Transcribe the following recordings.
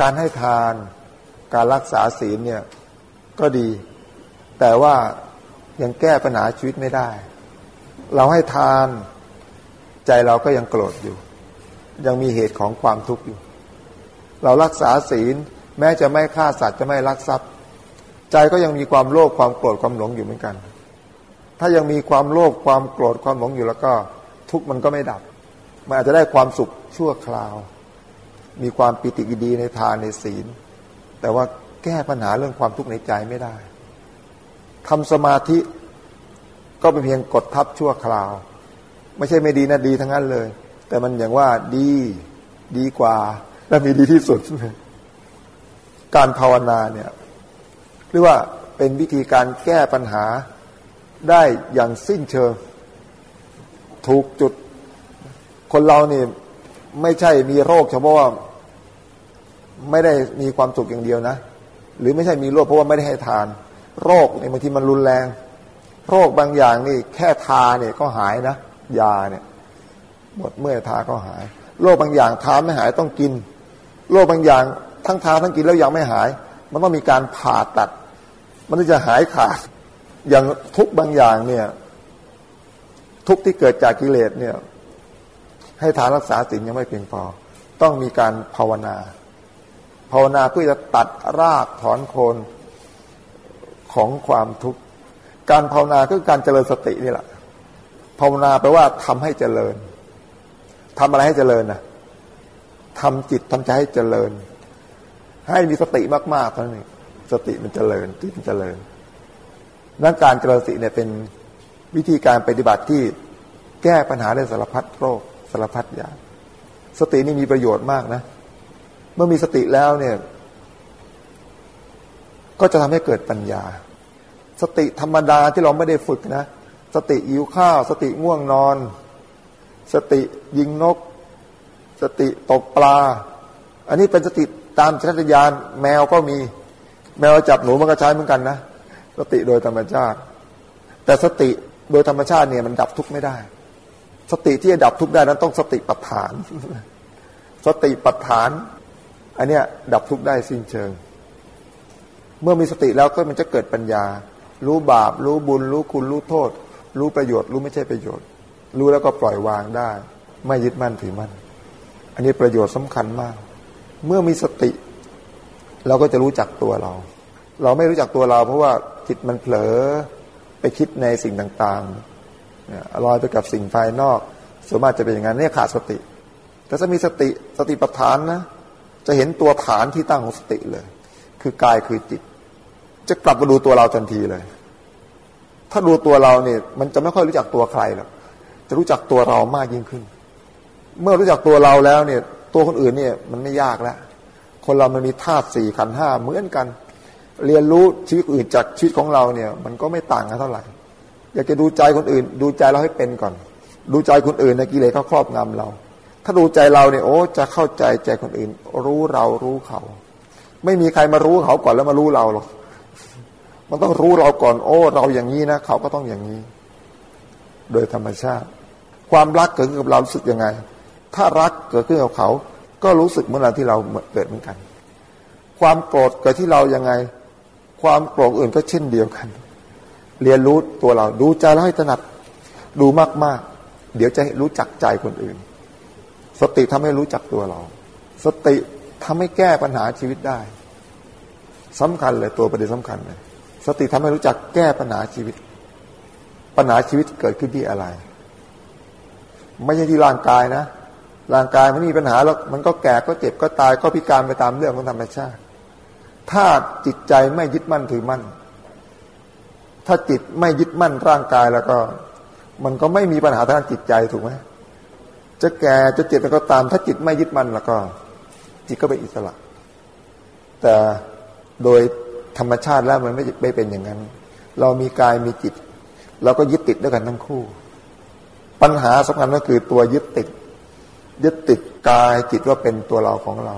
การให้ทานการรักษาศีลเนี่ยก็ดี แต่ว่ายังแก้ปัญหาชีวิตไม่ได้ เราให้ทานใจเราก็ยังโกรธอยู่ ยังมีเหตุของความทุกข์อยู่ เรารักษาศีลแม้จะไม่ฆ่าสัตว์จะไม่ลักทรัพย์ ใจก็ยังมีความโลภความโกรธความหลงอยู่เหมือนกัน ถ้ายังมีความโลภความโกรธความหลงอยู่แล้วก็ ทุกข์มันก็ไม่ดับ มันอาจจะได้ความสุขชั่วคราว มีความปิติดีในทานในศีล แต่ว่าแก้ปัญหาเรื่องความทุกข์ในใจไม่ได้ทำสมาธิก็เป็นเพียงกดทับชั่วคราว ไม่ใช่ไม่ดีนะดีทั้งนั้นเลย แต่มันอย่างว่าดีดีกว่า และมีดีที่สุด การภาวนาเนี่ยหรือว่าเป็นวิธีการแก้ปัญหาได้อย่างสิ้นเชิง ถูกจุด คนเรานี่ไม่ใช่มีโรคเฉพาะว่า ไม่ได้มีความสุขอย่างเดียวนะ หรือไม่ใช่มีโรคเพราะว่าไม่ได้ให้ทาน โรคเนี่ยบางทีมันรุนแรง โรคบางอย่างนี่ แค่ทาเนี่ยก็หายนะยาเนี่ยหมดเมื่อทาก็หาย โรคบางอย่างทาไม่หายต้องกิน โรคบางอย่างทั้งทาทั้งกินแล้วยังไม่หาย มันต้องมีการผ่าตัด มันถึงจะหายขาด อย่างทุกบางอย่างเนี่ย ทุกที่เกิดจากกิเลสเนี่ย ให้ทานรักษาศีลยังไม่เพียงพอ ต้องมีการภาวนา ภาวนาเพื่อจะตัดรากถอนโคนของความทุกข์ การภาวนาคือการเจริญสตินี่แหละ ภาวนาแปลว่าทำให้เจริญทำอะไรให้เจริญนะทำจิตทำใจให้เจริญ ให้มีสติมากๆเท่านั้นสติมันเจริญจิตมันเจริญนั่นการเจริญสติเนี่ยเป็นวิธีการปฏิบัติที่แก้ปัญหาได้สารพัดโรคสารพัดอย่างสตินี่มีประโยชน์มากนะ มื่อมีสติแล้วเนี่ย ก็จะทำให้เกิดปัญญา สติธรรมดาที่เราไม่ได้ฝึกนะ สติหิวข้าว สติง่วงนอน สติยิงนก สติตกปลา อันนี้เป็นสติตามชัตยานแมวก็มี แมวจับหนูมันก็ใช้เหมือนกันนะ สติโดยธรรมชาติ แต่สติโดยธรรมชาติเนี่ยมันดับทุกข์ไม่ได้ สติที่จะดับทุกข์ได้นั้นต้องสติปัฏฐาน สติปัฏฐาน อันเนี้ยดับทุกข์ได้สิ้นเชิง เมื่อมีสติแล้วก็มันจะเกิดปัญญา รู้บาป รู้บุญ รู้คุณ รู้โทษ รู้ประโยชน์ รู้ไม่ใช่ประโยชน์ รู้แล้วก็ปล่อยวางได้ ไม่ยึดมั่นถือมั่น อันนี้ประโยชน์สำคัญมาก เมื่อมีสติ เราก็จะรู้จักตัวเรา เราไม่รู้จักตัวเรา เพราะว่าจิตมันเผลอไปคิดในสิ่งต่างๆลอยไปกับสิ่งภายนอกส่วนมากจะเป็นอย่างนั้นเนี่ยขาดสติ แต่ถ้ามีสติสติปัฏฐานนะ จะเห็นตัวฐานที่ตั้งของสติเลย คือกายคือจิต จะกลับมาดูตัวเราทันทีเลย ถ้าดูตัวเราเนี่ยมันจะไม่ค่อยรู้จักตัวใครหรอกจะรู้จักตัวเรามากยิ่งขึ้น เมื่อรู้จักตัวเราแล้วเนี่ย ตัวคนอื่นเนี่ยมันไม่ยากแล้ว คนเรามันมีธาตุสี่ขันห้าเหมือนกัน เรียนรู้ชีวิตอื่นจากชีวิตของเราเนี่ย มันก็ไม่ต่างกันเท่าไหร่ อยากจะดูใจคนอื่น ดูใจเราให้เป็นก่อน ดูใจคนอื่นในกิเลสเขาครอบงำเรา ถ้าดูใจเราเนี่ยโอ้จะเข้าใจใจคนอื่น รู้เรารู้เขา ไม่มีใครมารู้เขาก่อนแล้วมารู้เราหรอกมันต้องรู้เราก่อน โอ้ เราอย่างนี้นะเขาก็ต้องอย่างนี้ โดยธรรมชาติ ความรักเกิดขึ้นกับเรารู้สึกยังไง ถ้ารักเกิดขึ้นกับเขา ก็รู้สึกเหมือนเราที่เราเกิดเหมือนกัน ความโกรธเกิดที่เรายังไง ความโกรธอื่นก็เช่นเดียวกัน เรียนรู้ตัวเรา ดูใจเราให้ถนัดดูมากๆ เดี๋ยวจะรู้จักใจคนอื่น สติทำให้รู้จักตัวเรา สติทำให้แก้ปัญหาชีวิตได้สำคัญเลยตัวประเด็นสำคัญเลยสติทำให้รู้จักแก้ปัญหาชีวิต ปัญหาชีวิตเกิดขึ้นที่อะไร ไม่ใช่ที่ร่างกายนะ ร่างกายมันมีปัญหาแล้วมันก็แก่ก็เจ็บก็ตายก็พิการไปตามเรื่องของธรรมชาติ ถ้าจิตใจไม่ยึดมั่นถือมั่น ถ้าจิตไม่ยึดมั่นร่างกายแล้วก็ มันก็ไม่มีปัญหาทางจิตใจถูกไหม จะแก่จะเจ็บก็ตาม ถ้าจิตไม่ยึดมั่นแล้วก็ จิตก็เป็นอิสระ แต่โดยธรรมชาติแล้วมันไม่ไม่เป็นอย่างนั้น เรามีกายมีจิต เราก็ยึดติดด้วยกันทั้งคู่ ปัญหาสำคัญก็คือตัวยึดติด ยึดติดกายจิตว่าเป็นตัวเราของเรา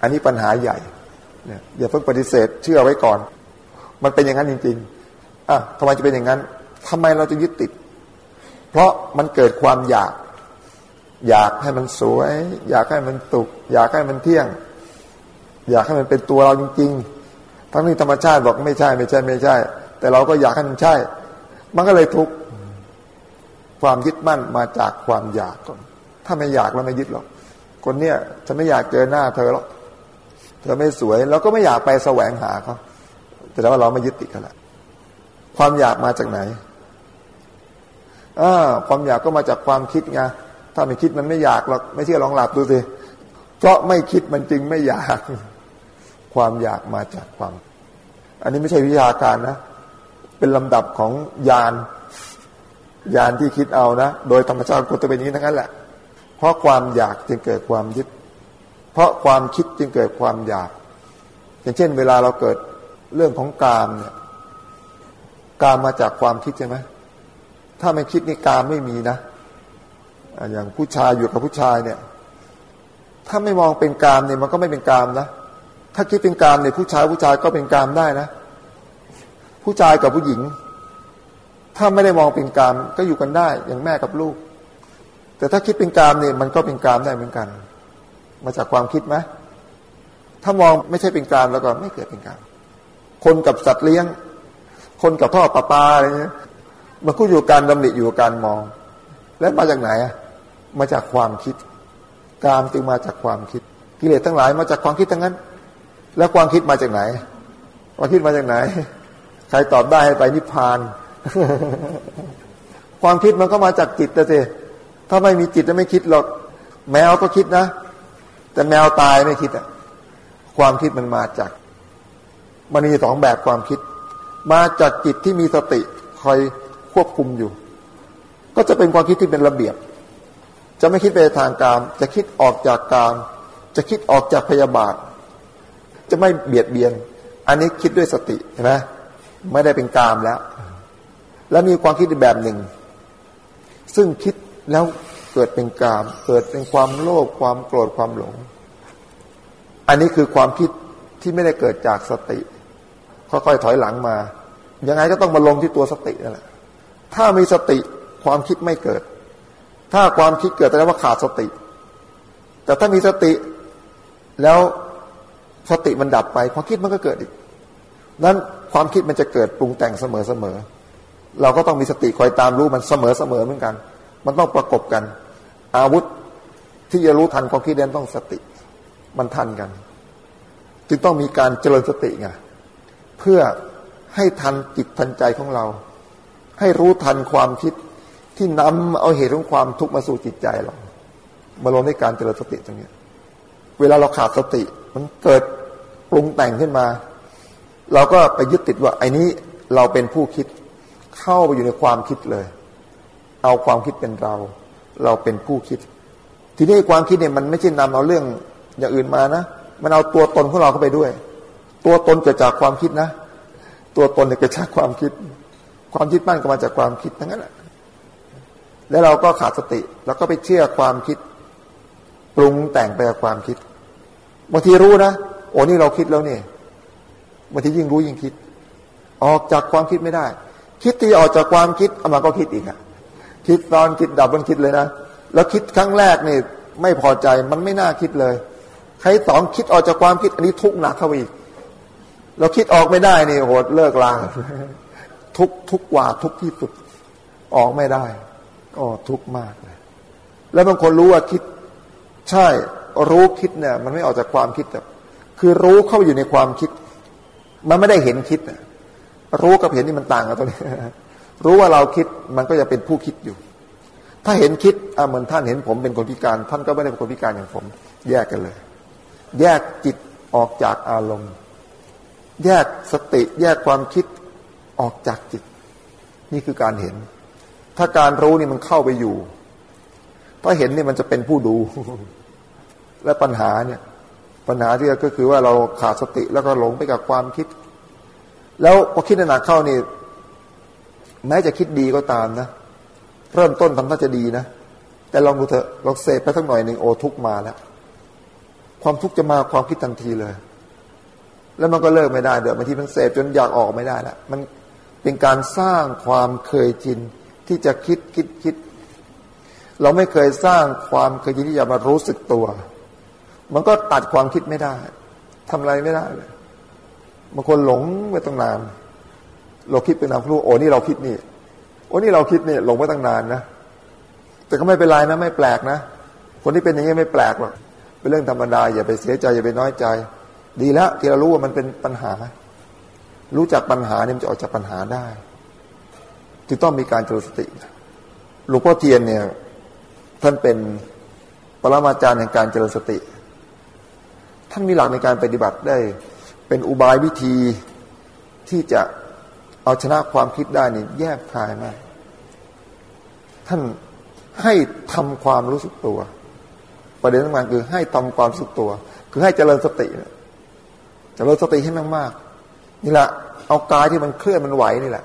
อันนี้ปัญหาใหญ่เนี่ยอย่าเพิ่งปฏิเสธเชื่อไว้ก่อน มันเป็นอย่างนั้นจริง ๆอะทำไมจะเป็นอย่างนั้นทำไมเราจะยึดติด เพราะมันเกิดความอยาก อยากให้มันสวย อยากให้มันตุกอยากให้มันเที่ยง อยากให้มันเป็นตัวเราจริง ๆ ทั้งนี้ธรรมชาติบอกไม่ใช่ไม่ใช่ไม่ใช่ แต่เราก็อยากให้มันใช่ มันก็เลยทุกข์ความยึดมั่นมาจากความอยากก่อนถ้าไม่อยากเราไม่ยึดหรอกคนเนี้ยฉันไม่อยากเจอหน้าเธอหรอกเธอไม่สวยเราก็ไม่อยากไปแสวงหาเขาแต่ว่าเราไม่ยึดติดกันละความอยากมาจากไหนอ่าความอยากก็มาจากความคิดไง ถ้าไม่คิดมันไม่อยากหรอกไม่เชื่อลองหลับดูสิเพราะไม่คิดมันจึงไม่อยาก ความอยากมาจากความ อันนี้ไม่ใช่วิชาการนะ เป็นลำดับของยานยานที่คิดเอานะ โดยธรรมชาติก็จะเป็นอย่างนี้ทั้งนั้นแหละ เพราะความอยากจึงเกิดความยึด เพราะความคิดจึงเกิดความอยาก อย่างเช่น เวลาเราเกิดเรื่องของกามเนี่ยกามมาจากความคิดใช่ไหมถ้าไม่คิดนี่กามไม่มีนะ อย่างผู้ชายอยู่กับผู้ชายเนี่ย ถ้าไม่มองเป็นกามเนี่ยมันก็ไม่เป็นกามนะถ้าคิดเป็นกามเนี่ยผู้ชายผู้ชายก็เป็นกามได้นะ ผู้ชายกับผู้หญิง ถ้าไม่ได้มองเป็นกามก็อยู่กันได้ อย่างแม่กับลูก แต่ถ้าคิดเป็นกามเนี่ยมันก็เป็นกามได้เหมือนกัน มาจากความคิดไหมถ้ามองไม่ใช่เป็นกามแล้วก็ไม่เกิดเป็นกาม คนกับสัตว์เลี้ยง คนกับพ่อปลาปาอะไรเงี้ยมันก็อยู่การดำริอยู่การมอง แล้วมาจากไหนอะ มาจากความคิด กามจึงมาจากความคิด กิเลสทั้งหลายมาจากความคิดทั้งนั้น แล้วความคิดมาจากไหน ความคิดมาจากไหน ใครตอบได้ให้ไปนิพพาน ความคิดมันก็มาจากจิตแต่สิถ้าไม่มีจิตจะไม่คิดหรอก แมวก็คิดนะ แต่แมวตายไม่คิดอะความคิดมันมาจาก มันมีสองแบบความคิด มาจากจิตที่มีสติคอยควบคุมอยู่ ก็จะเป็นความคิดที่เป็นระเบียบ จะไม่คิดไปทางการ จะคิดออกจากการ จะคิดออกจากพยาบาท จะไม่เบียดเบียน อันนี้คิดด้วยสติเห็นไหมไม่ได้เป็นกามแล้ว แล้วมีความคิดอีกแบบหนึ่ง ซึ่งคิดแล้วเกิดเป็นกาม เกิดเป็นความโลภความโกรธความหลง อันนี้คือความคิดที่ไม่ได้เกิดจากสติ ค่อยๆถอยหลังมา ยังไงก็ต้องมาลงที่ตัวสตินั่นแหละถ้ามีสติความคิดไม่เกิด ถ้าความคิดเกิดแปลว่าขาดสติ แต่ถ้ามีสติแล้วสติมันดับไป ความคิดมันก็เกิดอีกนั้นความคิดมันจะเกิดปรุงแต่งเสมอเสมอเราก็ต้องมีสติคอยตามรู้มันเสมอเสมอเหมือนกัน มันต้องประกบกัน อาวุธที่จะรู้ทันความคิดนั้นต้องสติ มันทันกัน จึงต้องมีการเจริญสติไงเพื่อให้ทันจิตทันใจของเรา ให้รู้ทันความคิด ที่นำเอาเหตุของความทุกข์มาสู่จิตใจเรามาลงในการเจริญสติตรงนี้เวลาเราขาดสติ มันเกิดปรุงแต่งขึ้นมา เราก็ไปยึดติดว่าไอ้นี้เราเป็นผู้คิดเข้าไปอยู่ในความคิดเลย เอาความคิดเป็นเรา เราเป็นผู้คิด ทีนี้ความคิดเนี่ยมันไม่ใช่นำเอาเรื่องอย่างอื่นมานะมันเอาตัวตนของเราเข้าไปด้วย ตัวตนเกิดจากความคิดนะ ตัวตนเนี่ยเกิดจากความคิด ความยึดมั่นก็มาจากความคิดทั้งนั้นแหละ แล้วเราก็ขาดสติ แล้วก็ไปเชื่อความคิด ปรุงแต่งไปกับความคิดบางทีรู้นะโอ้นี่เราคิดแล้วนี่บางทียิ่งรู้ยิ่งคิด ออกจากความคิดไม่ได้ คิดที่ออกจากความคิดเอามาก็คิดอีกอะคิดตอนคิดดับมันคิดเลยนะแล้วคิดครั้งแรกนี่ไม่พอใจมันไม่น่าคิดเลยใครสองคิดออกจากความคิดอันนี้ทุกข์หนักเข้าอีกเราคิดออกไม่ได้นี่โหดเลิกลาทุกทุกกว่าทุกที่สุดออกไม่ได้ ก็ทุกมากเลย แล้วบางคนรู้ว่าคิด ใช่ รู้คิดเนี่ย มันไม่ออกจากความคิดแต่คือรู้เข้าอยู่ในความคิด มันไม่ได้เห็นคิดรู้กับเห็นนี่มันต่างกันตรงนี้รู้ว่าเราคิดมันก็จะเป็นผู้คิดอยู่ ถ้าเห็นคิดอ่าเหมือนท่านเห็นผมเป็นคนพิการ ท่านก็ไม่ได้เป็นคนพิการอย่างผม แยกกันเลย แยกจิตออกจากอารมณ์ แยกสติ แยกความคิดออกจากจิต นี่คือการเห็น ถ้าการรู้นี่มันเข้าไปอยู่ ถ้าเห็นนี่มันจะเป็นผู้ดู และปัญหาเนี่ย ปัญหาที่ก็คือว่าเราขาดสติแล้วก็หลงไปกับความคิด แล้วพอคิดหนักเข้านี่ แม้จะคิดดีก็ตามนะ เริ่มต้นทำท่าจะดีนะ แต่ลองดูเถอะลองเสพไปสักหน่อยหนึ่งโอทุกมาแล้ว ความทุกข์จะมาความคิดทันทีเลย แล้วมันก็เลิกไม่ได้เดี๋ยวบางทีมันเสพจนอยากออกไม่ได้แล้วมันเป็นการสร้างความเคยชิน ที่จะคิดคิดคิด เราไม่เคยสร้างความเคยชินที่จะมารู้สึกตัว มันก็ตัดความคิดไม่ได้ทำอะไรไม่ได้เลยบางคนหลงไปตั้งนาน เราคิดเป็นนามรู้โอ้นี่เราคิดนี่โอ้นี่เราคิดนี่หลงไปตั้งนานนะแต่ก็ไม่เป็นไรนะ ไม่แปลกนะ คนที่เป็นอย่างนี้ไม่แปลกหรอกเป็นเรื่องธรรมดาอย่าไปเสียใจอย่าไปน้อยใจ ดีแล้วที่เรารู้ว่ามันเป็นปัญหา รู้จักปัญหาเนี่ยมันจะออกจากปัญหาได้ จึงต้องมีการเจริญสติ หลวงพ่อเทียนเนี่ยท่านเป็นปรมาจารย์ในการเจริญสติ ท่านมีหลักในการปฏิบัติได้ เป็นอุบายวิธีที่จะเอาชนะความคิดได้นี่แยบคายมาก ท่านให้ทำความรู้สึกตัว ประเด็นสำคัญคือให้ทำความรู้สึกตัว คือให้เจริญสติเจริญสติให้มากๆนี่แหละเอากายที่มันเคลื่อนมันไหวนี่แหละ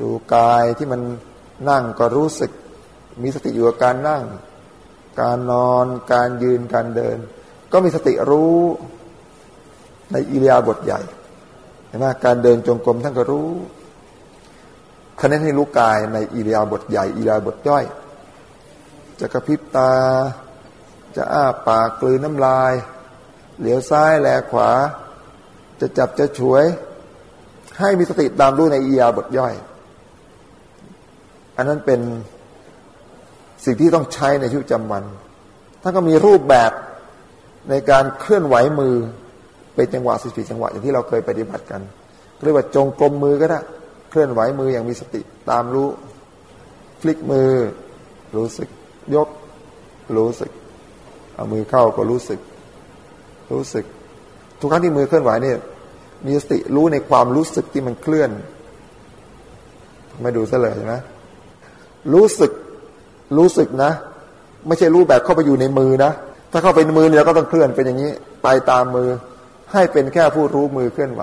ดูกายที่มันนั่งก็รู้สึก มีสติอยู่กับการนั่ง การนอนการยืนการเดิน ก็มีสติรู้ในอิริยาบถใหญ่เห็นไหมการเดินจงกรมท่านก็รู้คะแนนให้รู้กายในอิริยาบถใหญ่อิริยาบถย่อย จะกระพริบตา จะอ้าปากกลืนน้ำลาย เหลียวซ้ายแลขวา จะจับจะฉวย ให้มีสติตามรู้ในอิริยาบถย่อย อันนั้นเป็นสิ่งที่ต้องใช้ในชีวิตประจำวันท่านก็มีรูปแบบในการเคลื่อนไหวมือเป็นจังหวะสิบสี่จังหวะอย่างที่เราเคยปฏิบัติกันเรียกว่าจงกรมมือก็ได้เคลื่อนไหวมืออย่างมีสติตามรู้ฟลิกมือ รู้สึก ยก รู้สึก เอามือเข้าก็รู้สึก รู้สึก ทุกครั้งที่มือเคลื่อนไหวเนี่ย มีสติรู้ในความรู้สึกที่มันเคลื่อน ไม่ดูซะเลยนะ รู้สึกรู้สึกนะ ไม่ใช่รู้แบบเข้าไปอยู่ในมือนะ ถ้าเข้าไปในมือเนี่ยก็ต้องเคลื่อนเป็นอย่างนี้ ไปตามมือ ให้เป็นแค่ผู้รู้มือเคลื่อนไหว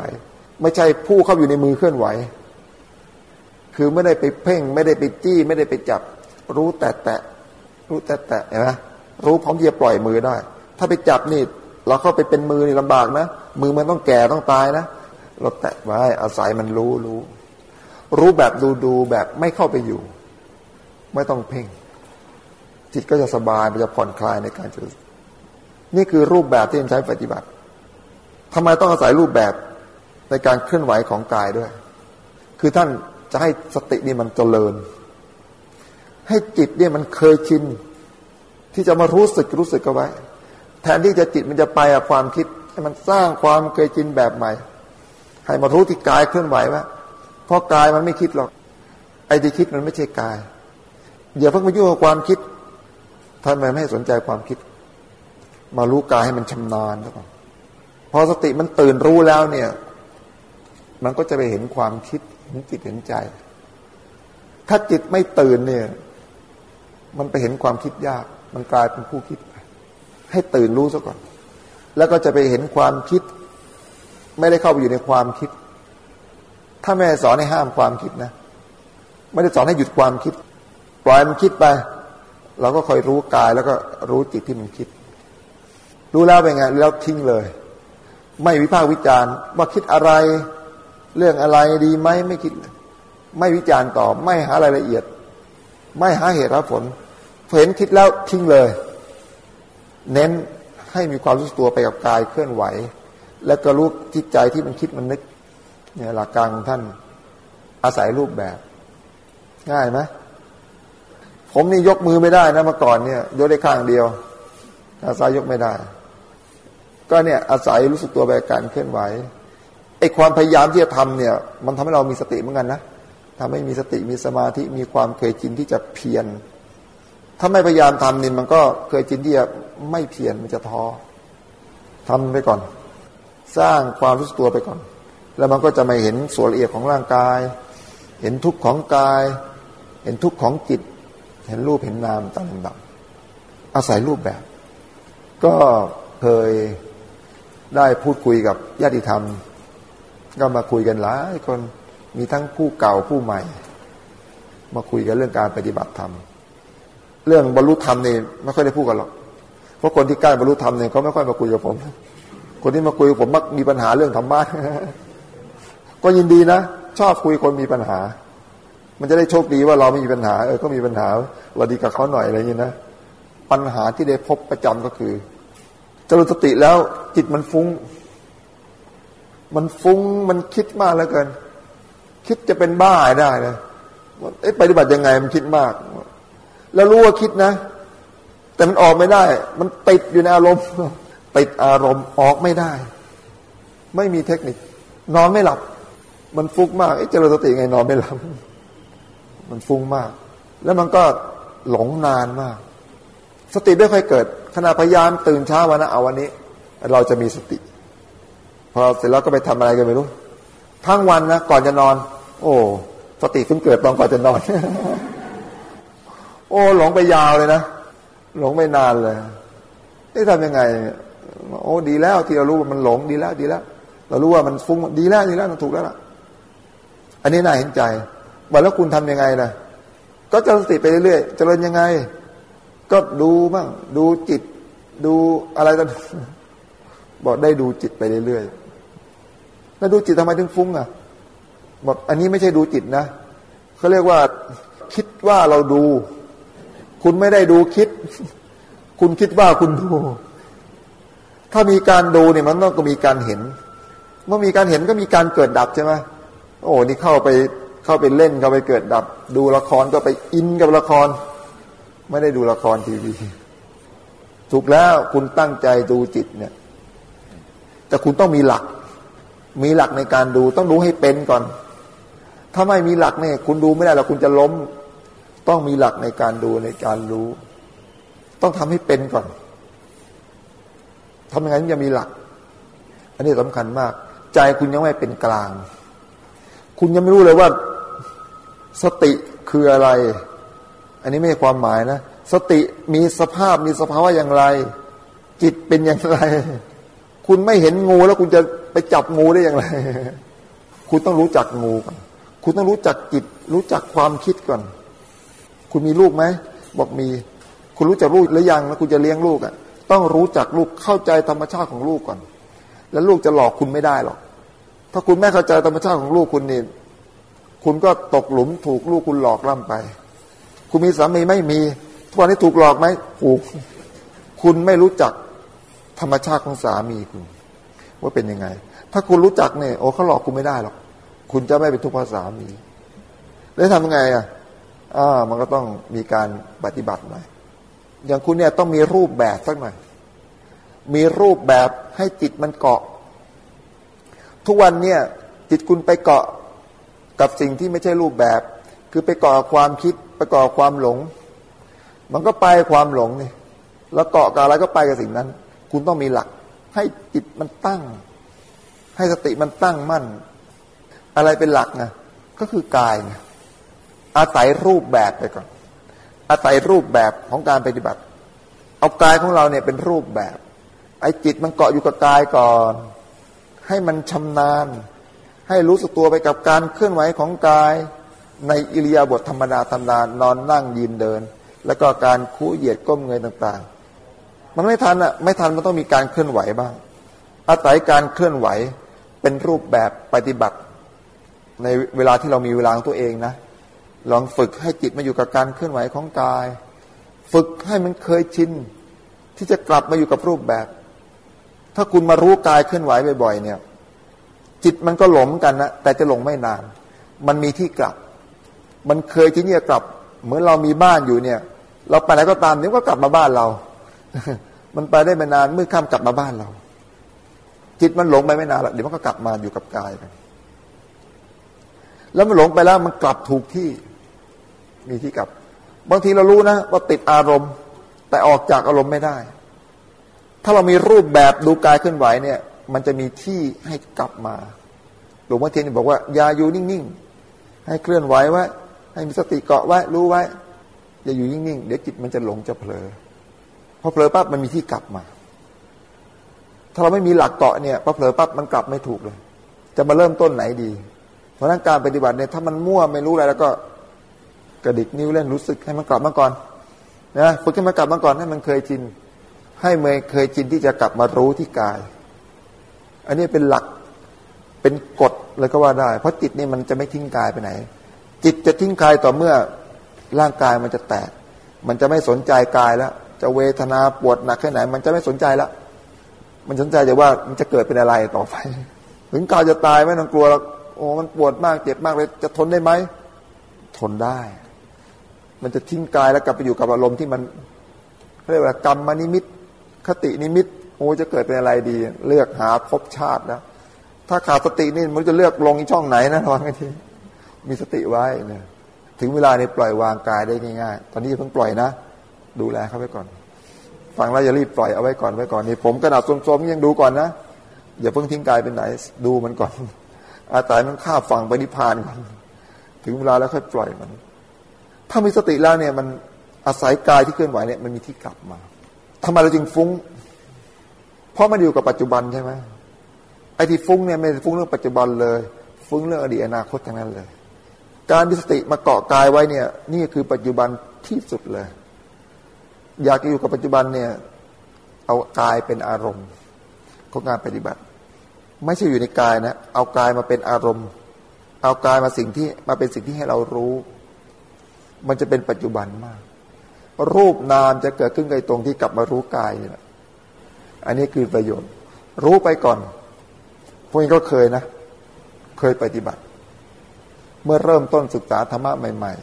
ไม่ใช่ผู้เข้าอยู่ในมือเคลื่อนไหว คือไม่ได้ไปเพ่ง ไม่ได้ไปจี้ไม่ได้ไปจับ รู้แต่แตะรู้แต่แตะเห็นไหมรู้พร้อมที่จะปล่อยมือได้ ถ้าไปจับนี่ เราเข้าไปเป็นมือนี่ลำบากนะ มือมันต้องแก่ต้องตายนะเราแตะไว้อาศัยมันรู้รู้ รู้แบบดูดูแบบไม่เข้าไปอยู่ ไม่ต้องเพ่ง จิตก็จะสบายมันจะผ่อนคลายในการเจริญนี่คือรูปแบบที่ใช้ปฏิบัติทำไมต้องอาศัยรูปแบบในการเคลื่อนไหวของกายด้วย คือท่านจะให้สตินี่มันเจริญ ให้จิตเนี่ยมันเคยชินที่จะมารู้สึกรู้สึกเอาไว้ แทนที่จะจิตมันจะไปกับความคิด ให้มันสร้างความเคยชินแบบใหม่ ให้มารู้ที่กายเคลื่อนไหวว่าเพราะกายมันไม่คิดหรอกไอ้ที่คิดมันไม่ใช่กาย อย่าเพิ่งมายุ่งกับความคิดท่านไม่ให้สนใจความคิด มารู้กายให้มันชำนาญแล้วก่อนพอสติมันตื่นรู้แล้วเนี่ย มันก็จะไปเห็นความคิดเห็นจิตเห็นใจ ถ้าจิตไม่ตื่นเนี่ย มันไปเห็นความคิดยาก มันกลายเป็นผู้คิด ให้ตื่นรู้ซะก่อน แล้วก็จะไปเห็นความคิด ไม่ได้เข้าไปอยู่ในความคิด ถ้าแม่สอนให้ห้ามความคิดนะ ไม่ได้สอนให้หยุดความคิด ล่อยมันคิดไป เราก็คอยรู้กายแล้วก็รู้จิตที่มันคิด รู้แล้วเป็นไงแล้วทิ้งเลย ไม่วิพากษ์วิจารณ์ ว่าคิดอะไร เรื่องอะไรดีไหมไม่คิด ไม่วิจารณ์ต่อ ไม่หารายละเอียด ไม่หาเหตุหาผลเห็นคิดแล้วทิ้งเลย เน้นให้มีความรู้สึกตัวไปกับกายเคลื่อนไหว แล้วก็รู้จิตใจที่มันคิดมันนึกเนี่ยหลักการของท่านอาศัยรูปแบบ ง่ายไหม ผมนี่ยกมือไม่ได้นะเมื่อก่อนเนี่ยยกได้ข้างเดียวขาซ้ายยกไม่ได้ ก็เนี่ยอาศัยรู้สึกตัวแบบการเคลื่อนไหวไอ้ความพยายามที่จะทำเนี่ย มันทำให้เรามีสติเหมือนกันนะทำให้มีสติมีสมาธิมีความเคยชินที่จะเพียรถ้าไม่พยายามทำนี่มันก็เคยชินที่จะไม่เพียรมันจะท้อทำไปก่อน สร้างความรู้สึกตัวไปก่อน แล้วมันก็จะไม่เห็นส่วนละเอียดของร่างกาย เห็นทุกข์ของกาย เห็นทุกข์ของจิต เห็นรูปเห็นนามตามลำดับอาศัยรูปแบบ ก็เคยได้พูดคุยกับญาติธรรม ก็มาคุยกันหลายคนมีทั้งผู้เก่าผู้ใหม่ มาคุยกันเรื่องการปฏิบัติธรรม เรื่องบรรลุธรรมนี่ไม่ค่อยได้พูดกันหรอกเพราะคนที่ใกล้บรรลุธรรมเนี่ยเขาไม่ค่อยมาคุยกับผม คนที่มาคุยกับผมมักมีปัญหาเรื่องธรรมะก็ยินดีนะ ชอบคุยคนมีปัญหา มันจะได้โชคดีว่าเราไม่มีปัญหาเออก็มีปัญหาเราดีกับเขาหน่อยอะไรอย่างนี้นะปัญหาที่ได้พบประจำก็คือจริตสติแล้วจิตมันฟุง้ง มันฟุง้งมันคิดมากแล้วเกิน คิดจะเป็นบ้าได้เลยเอ๊ะปฏิบัติยังไงมันคิดมาก แล้วรู้ว่าคิดนะ แต่มันออกไม่ได้ มันติดอยู่ในอารมณ์ติดอารมณ์ออกไม่ได้ ไม่มีเทคนิคนอนไม่หลับ มันฟุ้งมากเอ๊ะเจริญสติไงนอนไม่หลับ มันฟุ้งมาก แล้วมันก็หลงนานมาก สติไม่ค่อยเกิดขณะพยายามตื่นเช้าวันนะเอาวันนี้ เราจะมีสติ พอเสร็จแล้วก็ไปทำอะไรกันไม่รู้ ทั้งวันนะก่อนจะนอน โอ้ สติเพิ่งเกิดตอนก่อนจะนอน โอ้ หลงไปยาวเลยนะหลงไปนานเลยนี่ทำยังไง โอ้ดีแล้วที่เรารู้ว่ามันหลงดีแล้วดีแล้ว เรารู้ว่ามันฟุ้งดีแล้วดีแล้วถูกแล้วล่ะ อันนี้น่าเห็นใจ ว่าแล้วคุณทํำยังไงนะก็เจริญสติไปเรื่อยๆเจริญยังไง ก็ดูบ้างดูจิต ดูอะไรกันบอกได้ดูจิตไปเรื่อยๆแล้วดูจิตทำไมถึงฟุ้งอะบอกอันนี้ไม่ใช่ดูจิตนะเขาเรียกว่าคิดว่าเราดู คุณไม่ได้ดูคิด คุณคิดว่าคุณดู ถ้ามีการดูเนี่ยมันต้องก็มีการเห็น เมื่อมีการเห็นก็มีการเกิดดับใช่ไหมโอ้นี่เข้าไป เข้าไปเล่นเข้าไปเกิดดับ ดูละครก็ไปอินกับละคร ไม่ได้ดูละครทีวีถูกแล้วคุณตั้งใจดูจิตเนี่ย แต่คุณต้องมีหลัก มีหลักในการดูต้องดูให้เป็นก่อน ถ้าไม่มีหลักเนี่ย คุณดูไม่ได้หรอกคุณจะล้ม ต้องมีหลักในการดูในการรู้ ต้องทำให้เป็นก่อนทำยังไงถึงจะมีหลัก อันนี้สำคัญมาก ใจคุณยังไม่เป็นกลาง คุณยังไม่รู้เลยว่า สติคืออะไร อันนี้ไม่ใช่ความหมายนะ สติมีสภาพมีสภาวะอย่างไร จิตเป็นอย่างไร คุณไม่เห็นงูแล้วคุณจะไปจับงูได้อย่างไร คุณต้องรู้จักงูก่อนคุณต้องรู้จักจิต รู้จักความคิดก่อน คุณมีลูกไหมบอกมี คุณรู้จักลูกหรือยังแล้วคุณจะเลี้ยงลูกอะ ต้องรู้จักลูกเข้าใจธรรมชาติของลูกก่อน แล้วลูกจะหลอกคุณไม่ได้หรอกถ้าคุณไม่เข้าใจธรรมชาติของลูกคุณนี่ คุณก็ตกหลุมถูกลูกคุณหลอกล่ำไป คุณมีสามีไม่มีทุกวันนี้ถูกหลอกไหมถูก คุณไม่รู้จักธรรมชาติของสามีคุณ ว่าเป็นยังไง ถ้าคุณรู้จักเนี่ยโอ้เขาหลอกคุณไม่ได้หรอกคุณจะไม่เป็นทุกข์เพราะสามีแล้วทำยังไงอะอ่ามันก็ต้องมีการปฏิบัติหน่อยอย่างคุณเนี่ยต้องมีรูปแบบสักหน่อยมีรูปแบบให้จิตมันเกาะ ทุกวันเนี่ยจิตคุณไปเกาะ กับสิ่งที่ไม่ใช่รูปแบบ คือไปเกาะความคิดไปเกาะความหลง มันก็ไปความหลงนี่แล้วเกาะกับอะไรก็ไปกับสิ่งนั้น คุณต้องมีหลัก ให้จิตมันตั้ง ให้สติมันตั้งมั่น อะไรเป็นหลักนะก็คือกายนะอาศัยรูปแบบไปก่อน อาศัยรูปแบบของการปฏิบัติ เอากายของเราเนี่ยเป็นรูปแบบ ไอ้จิตมันเกาะอยู่กับกายก่อน ให้มันชำนาญ ให้รู้สึกตัวไปกับการเคลื่อนไหวของกาย ในอิริยาบถธรรมดาธรรมดานอนนั่งยืนเดิน แล้วก็การคู่เหยียดก้มเงยต่างๆ มันไม่ทันอะไม่ทันมันต้องมีการเคลื่อนไหวบ้าง อาศัยการเคลื่อนไหวเป็นรูปแบบปฏิบัติ ในเวลาที่เรามีเวลาของตัวเองนะ ลองฝึกให้จิตมาอยู่กับการเคลื่อนไหวของกาย ฝึกให้มันเคยชินที่จะกลับมาอยู่กับรูปแบบ ถ้าคุณมารู้กายเคลื่อนไหวบ่อยๆเนี่ย จิตมันก็หลงกันนะแต่จะหลงไม่นาน มันมีที่กลับ มันเคยที่นี่กลับ เหมือนเรามีบ้านอยู่เนี่ย เราไปไหนก็ตามเดี๋ยวก็กลับมาบ้านเรา มันไปได้ไม่นานเมื่อข้ามกลับมาบ้านเรา จิตมันหลงไปไม่นานหรอกเดี๋ยวมันก็กลับมาอยู่กับกายไปแล้วมันหลงไปแล้วมันกลับถูกที่ มีที่กลับ บางทีเรารู้นะว่าติดอารมณ์ แต่ออกจากอารมณ์ไม่ได้ ถ้าเรามีรูปแบบดูกายเคลื่อนไหวเนี่ย มันจะมีที่ให้กลับมา หลวงพ่อเทียนบอกว่าอย่าอยู่นิ่งๆให้เคลื่อนไหวไว้ให้มีสติเกาะไว้รู้ไว้ อย่าอยู่นิ่งๆเดี๋ยวจิตมันจะหลงจะเผลอพอเผลอปั๊บมันมีที่กลับมา ถ้าเราไม่มีหลักเกาะเนี่ยพอเผลอปั๊บมันกลับไม่ถูกเลย จะมาเริ่มต้นไหนดี เพราะนั้นการปฏิบัติเนี่ยถ้ามันมั่วไม่รู้อะไรแล้วก็กระดิกนิ้วเล่นรู้สึกให้มันกลับมาก่อนนะฝึกให้มันกลับมาก่อนให้มันเคยชิน ให้เมยเคยชินที่จะกลับมารู้ที่กาย อันนี้เป็นหลักเป็นกฎ เลยก็ว่าได้ เพราะจิตนี่มันจะไม่ทิ้งกายไปไหน จิตจะทิ้งกายต่อเมื่อร่างกายมันจะแตก มันจะไม่สนใจกายแล้ว จะเวทนาปวดหนักแค่ไหน มันจะไม่สนใจแล้ว มันสนใจแต่ว่ามันจะเกิดเป็นอะไรต่อไป ถึงกายจะตายไม่ต้องกลัวหรอกโอ้มันปวดมากเจ็บมากเลยจะทนได้ไหมทนได้ มันจะทิ้งกายแล้วกลับไปอยู่กับอารมณ์ที่มันเรียกว่ากรรมนิมิต คตินิมิตโอ้จะเกิดเป็นอะไรดี เลือกหาภพชาติแล้ว ถ้าขาดสตินี่มันจะเลือกลงช่องไหนนะระวังให้ดีมีสติไว้เนี่ยถึงเวลาเนี่ยปล่อยวางกายได้ง่ายๆ ตอนนี้เพิ่งปล่อยนะ ดูแลเขาไว้ก่อน ฟังแล้วอย่ารีบปล่อยเอาไว้ก่อนไว้ก่อนนี่ผมกระดาษสมๆยังดูก่อนนะ อย่าเพิ่งทิ้งกายเป็นไหน ดูมันก่อน อาตายมันข้าฟังไปนิพพานก่อน ถึงเวลาแล้วค่อยปล่อยมัน ถ้ามีสติแล้วเนี่ยมันอาศัยกายที่เคลื่อนไหวเนี่ยมันมีที่กลับมาทำไมเราจึงฟุ้ง เพราะมันอยู่กับปัจจุบันใช่ไหม ไอ้ที่ฟุ้งเนี่ยไม่ฟุ้งเรื่องปัจจุบันเลย ฟุ้งเรื่องอดีตอนาคตทั้งนั้นเลย การมีสติมาเกาะกายไว้เนี่ย นี่คือปัจจุบันที่สุดเลย อยากจะอยู่กับปัจจุบันเนี่ย เอากายเป็นอารมณ์ของงานปฏิบัติ ไม่ใช่อยู่ในกายนะ เอากายมาเป็นอารมณ์ เอากายมาสิ่งที่มาเป็นสิ่งที่ให้เรารู้ มันจะเป็นปัจจุบันมาก รูปนามจะเกิดขึ้นในตรงที่กลับมารู้กายนี่แหละอันนี้คือประโยชน์ รู้ไปก่อน พวกนี้ก็เคยนะ เคยปฏิบัติ เมื่อเริ่มต้นศึกษาธรรมะใหม่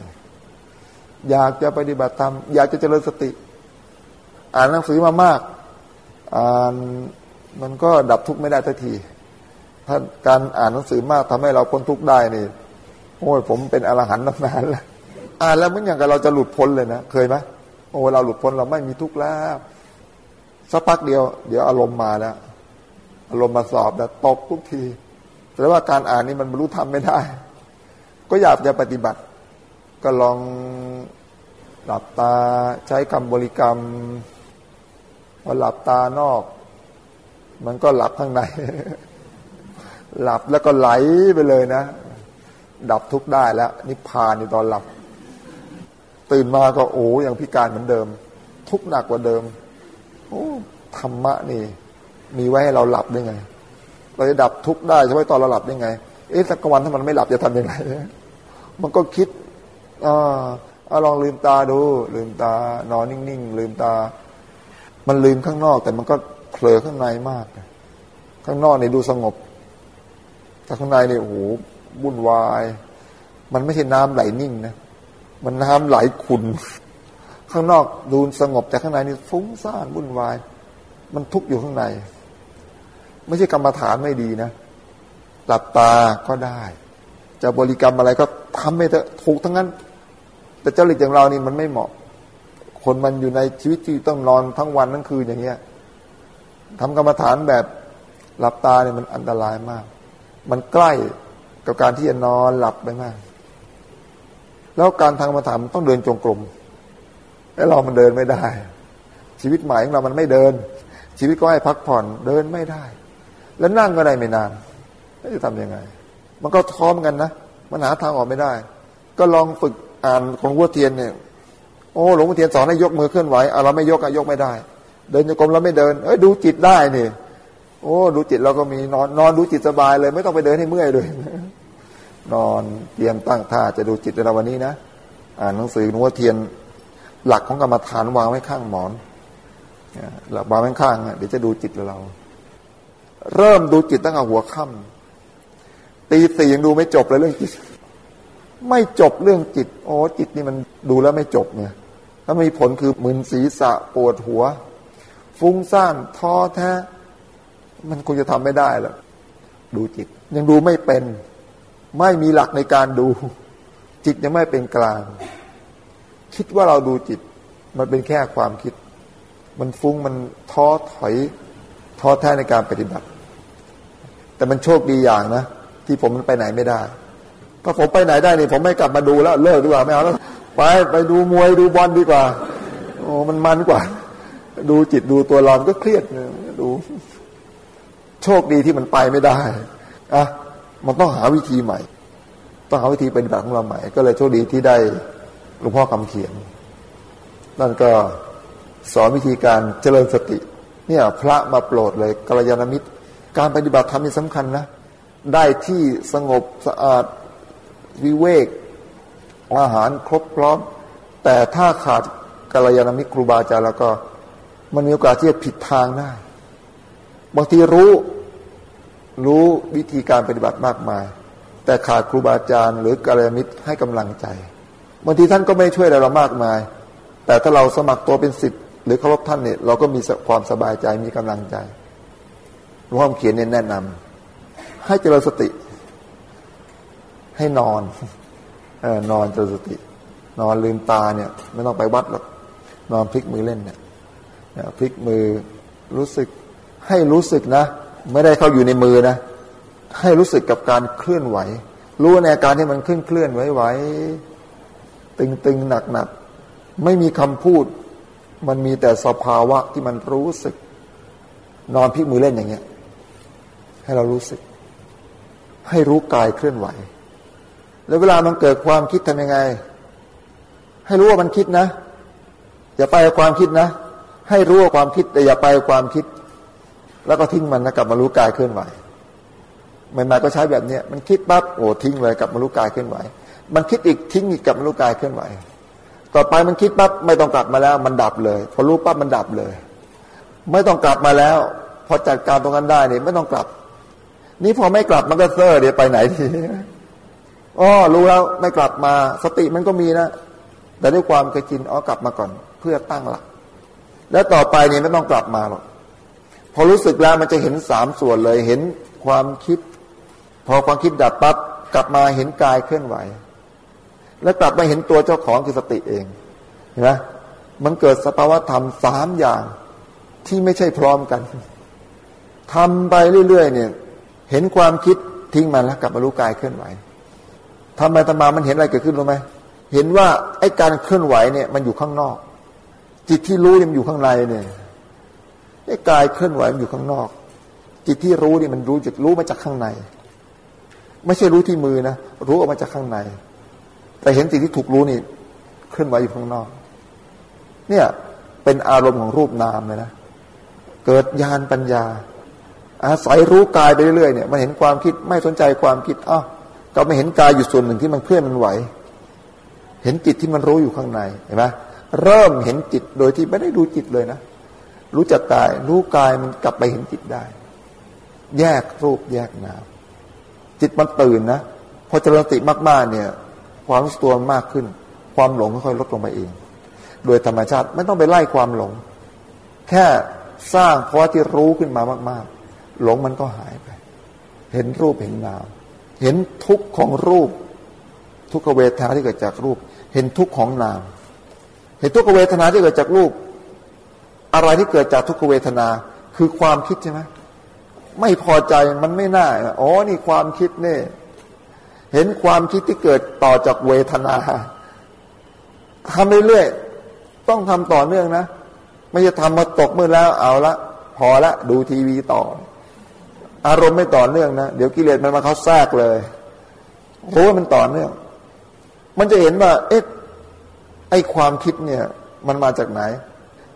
ๆ อยากจะปฏิบัติธรรมอยากจะเจริญสติ อ่านหนังสือมามากอ่านมันก็ดับทุกข์ไม่ได้ทันที ถ้าการอ่านหนังสือมากทำให้เราพ้นทุกข์ได้นี่โอ้ยผมเป็นอรหันต์นานแล้วอ่านแล้วมันอย่างกับเราจะหลุดพ้นเลยนะเคยไหมโอ้เราหลุดพ้นเราไม่มีทุกข์แล้วสักพักเดียว เดี๋ยวอารมณ์มาแล้ว อารมณ์มาสอบแล้วตกทุกทีแต่ว่าการอ่านนี่มันบรรลุธรรมไม่ได้ ก็อยากจะปฏิบัติ ก็ลองหลับตาใช้คำบริกรรมพอหลับตานอก มันก็หลับข้างใน หลับแล้วก็ไหลไปเลยนะ ดับทุกได้แล้ว นิพพานในตอนหลับ ตื่นมาก็โอ้ยังพิการเหมือนเดิม ทุกหนักกว่าเดิม โอ้ธรรมะนี่ มีไว้ให้เราหลับได้ไง เราจะดับทุกข์ได้เฉพาะตอนเราหลับได้ไง เอ๊ะสักวันถ้ามันไม่หลับจะทำยังไงมันก็คิดอ่าลองลืมตาดู ลืมตานอนนิ่งๆลืมตา มันลืมข้างนอก แต่มันก็เผลอข้างในมาก ข้างนอกเนี่ยดูสงบ แต่ข้างในเนี่ยโอ้โหวุ่นวาย มันไม่ใช่น้ำไหลนิ่งนะมันน้ำไหลขุนข้างนอกดูสงบแต่ข้างในนี่ฟุ้งซ่านวุ่นวาย มันทุกข์อยู่ข้างใน ไม่ใช่กรรมฐานไม่ดีนะ หลับตาก็ได้ จะบริกรรมอะไรก็ทำไม่เถอะถูกทั้งนั้น แต่เจ้าหลิกอย่างเรานี่มันไม่เหมาะ คนมันอยู่ในชีวิตที่ต้องนอนทั้งวันทั้งคืนอย่างเงี้ยทำกรรมฐานแบบหลับตาเนี่ยมันอันตรายมาก มันใกล้กับการที่จะนอนหลับไปมาก แล้วการทางกรรมฐานต้องเดินจงกรมแล้วเรามันเดินไม่ได้ ชีวิตใหม่ของเรามันไม่เดิน ชีวิตก็ให้พักผ่อนเดินไม่ได้ แล้วนั่งก็ได้ไม่นานจะทํำยังไง มันก็ท้อมกันนะมันหาทางออกไม่ได้ ก็ลองฝึกอ่านของวัวเทียนเนี่ย โอ้หลวงพ่อเทียนสอนให้ยกมือเคลื่อนไหวเอาเราไม่ยกอะยกไม่ได้ เดินโยกลมเราไม่เดิน เอ้ยดูจิตได้นี่โอ้ดูจิตเราก็มีนอนนอนดูจิตสบายเลย ไม่ต้องไปเดินให้เมื่อยเลยนอนเตรียมตั้งท่าจะดูจิตในวันนี้นะอ่านหนังสือหลวงเทียน หลักของกรรมฐานวางไว้ข้างหมอนหลับมางไว้ข้างเดี๋ยวจะดูจิตเรา เริ่มดูจิตตั้งแต่หัวค่ำตีสี่ยังดูไม่จบเลยเรื่องจิต ไม่จบเรื่องจิตโอ้จิตนี่มันดูแล้วไม่จบเนี่ยถ้ามีผลคือมึนศีรษะปวดหัว ฟุ้งซ่านท้อแท้ มันคงจะทำไม่ได้หรอกดูจิต ยังดูไม่เป็น ไม่มีหลักในการดู จิตยังไม่เป็นกลาง คิดว่าเราดูจิต มันเป็นแค่ความคิด มันฟุ้งมันท้อถอยท้อแท้ในการปฏิบัติ แต่มันโชคดีอย่างนะ ที่ผมมันไปไหนไม่ได้ถ้าผมไปไหนได้นี่ผมไม่กลับมาดูแล้วเลิกดีกว่าไม่เอาแล้วไปไปดูมวยดูบอลดีกว่าโอ้มันมันกว่า ดูจิตดูตัวเราก็เครียดดู โชคดีที่มันไปไม่ได้อะมันต้องหาวิธีใหม่ ต้องหาวิธีปฏิบัติของเราใหม่ ก็เลยโชคดีที่ได้หลวงพ่อคำเขียน นั่นก็สอนวิธีการเจริญสติ เนี่ย พระมาโปรดเลยกัลยาณมิตร การปฏิบัติธรรมนี่สำคัญนะ ได้ที่สงบสะอาดวิเวกอาหารครบพร้อม แต่ถ้าขาดกัลยาณมิตรครูบาอาจารย์แล้วก็มันมีโอกาสที่จะผิดทางได้บางทีรู้รู้วิธีการปฏิบัติมากมาย แต่ขาดครูบาอาจารย์ หรือกัลยาณมิตรให้กำลังใจบางทีท่านก็ไม่ช่วยเรามากมาย แต่ถ้าเราสมัครตัวเป็นสิทธิ์หรือเคารพท่านเนี่ยเราก็มีความสบายใจมีกำลังใจ พ่อเขียนเนี่ยแนะนำให้เจริญสติ ให้นอนเออนอนเจริญสติ นอนลืมตาเนี่ย ไม่ต้องไปวัดหรอกนอนพลิกมือเล่นเนี่ยพลิกมือรู้สึก ให้รู้สึกนะ ไม่ได้เข้าอยู่ในมือนะ ให้รู้สึกกับการเคลื่อนไหว รู้ในอาการที่มันเคลื่อนเคลื่อนไหวไหวตึงตึงหนักหนักไม่มีคำพูด มันมีแต่สภาวะที่มันรู้สึก นอนพลิกมือเล่นอย่างเงี้ย ให้เรารู้สึก ให้รู้กายเคลื่อนไหว แล้วเวลามันเกิดความคิดทำยังไง ให้รู้ว่ามันคิดนะ อย่าไปความคิดนะ ให้รู้ว่าความคิดแต่อย่าไปความคิด แล้วก็ทิ้งมันนะกลับมารู้กายเคลื่อนไหวใหม่ๆก็ใช้แบบเนี้ยมันคิดปั๊บโอ้ทิ้งเลยกลับมารู้กายเคลื่อนไหว มันคิดอีกทิ้งอีกกลับมารู้กายเคลื่อนไหว ต่อไปมันคิดปั๊บไม่ต้องกลับมาแล้ว มันดับเลย พอรู้ปั๊บมันดับเลย ไม่ต้องกลับมาแล้ว พอจัดการตรงนั้นได้เนี่ยไม่ต้องกลับ นี่พอไม่กลับมันก็เซอร์เดี๋ยวไปไหนทีอ๋อรู้แล้วไม่กลับมา สติมันก็มีนะ แต่ด้วยความเคยชินอ๋อกลับมาก่อน เพื่อตั้งหลัก แล้วต่อไปเนี่ยไม่ต้องกลับมาหรอกพอรู้สึกแล้วมันจะเห็นสามส่วนเลย เห็นความคิด พอความคิดดับปั๊บกลับมาเห็นกายเคลื่อนไหว แล้วกลับมาเห็นตัวเจ้าของคือสติเองเห็นไหมมันเกิดสภาวธรรมสามอย่างที่ไม่ใช่พร้อมกันทำไปเรื่อยๆเนี่ย เห็นความคิดทิ้งมันแล้วกลับมารู้กายเคลื่อนไหวทำไมธรรมามันเห็นอะไรเกิดขึ้นรู้ไหมเห็นว่าไอ้การเคลื่อนไหวเนี่ยมันอยู่ข้างนอก จิตที่รู้เนี่ยมันอยู่ข้างในเนี่ยไอ้กายเคลื่อนไหวมันอยู่ข้างนอก จิตที่รู้นี่มันรู้จากรู้มาจากข้างใน ไม่ใช่รู้ที่มือนะรู้ออกมาจากข้างใน แต่เห็นสิ่งที่ถูกรู้นี่เคลื่อนไหวอยู่ข้างนอก เนี่ยเป็นอารมณ์ของรูปนามเลยนะเกิดญาณปัญญา อาศัยรู้กายไปเรื่อยๆเนี่ยมันเห็นความคิดไม่สนใจความคิดอ้าวก็ไม่เห็นกายอยู่ส่วนหนึ่งที่มันเคลื่อนมันไหว เห็นจิตที่มันรู้อยู่ข้างในเห็นไหมเริ่มเห็นจิตโดยที่ไม่ได้ดูจิตเลยนะรู้จักกาย รู้กายมันกลับไปเห็นจิตได้ แยกรูปแยกนามจิตมันตื่นนะพอเจริญสติมากๆเนี่ย ความรู้ตัวมากขึ้น ความหลงค่อยๆลดลงไปเอง โดยธรรมชาติไม่ต้องไปไล่ความหลง แค่สร้างเพราะที่รู้ขึ้นมามากๆ หลงมันก็หายไป เห็นรูปเห็นนาม เห็นทุกข์ของรูป ทุกขเวทนาที่เกิดจากรูป เห็นทุกข์ของนาม เห็นทุกขเวทนาที่เกิดจากรูป อะไรที่เกิดจากทุกขเวทนา คือความคิดใช่ไหมไม่พอใจมันไม่น่าอ๋อนี่ความคิดเนี่ยเห็นความคิดที่เกิดต่อจากเวทนาทำเรื่อยๆต้องทำต่อเนื่องนะ ไม่ใช่ทำมาตกมือแล้วเอาละพอละดูทีวีต่อ อารมณ์ไม่ต่อเนื่องนะ เดี๋ยวกิเลสมันมาเขาแทรกเลยโอ้ว่ามันต่อเนื่อง มันจะเห็นว่า เอ๊ะไอความคิดเนี่ย มันมาจากไหน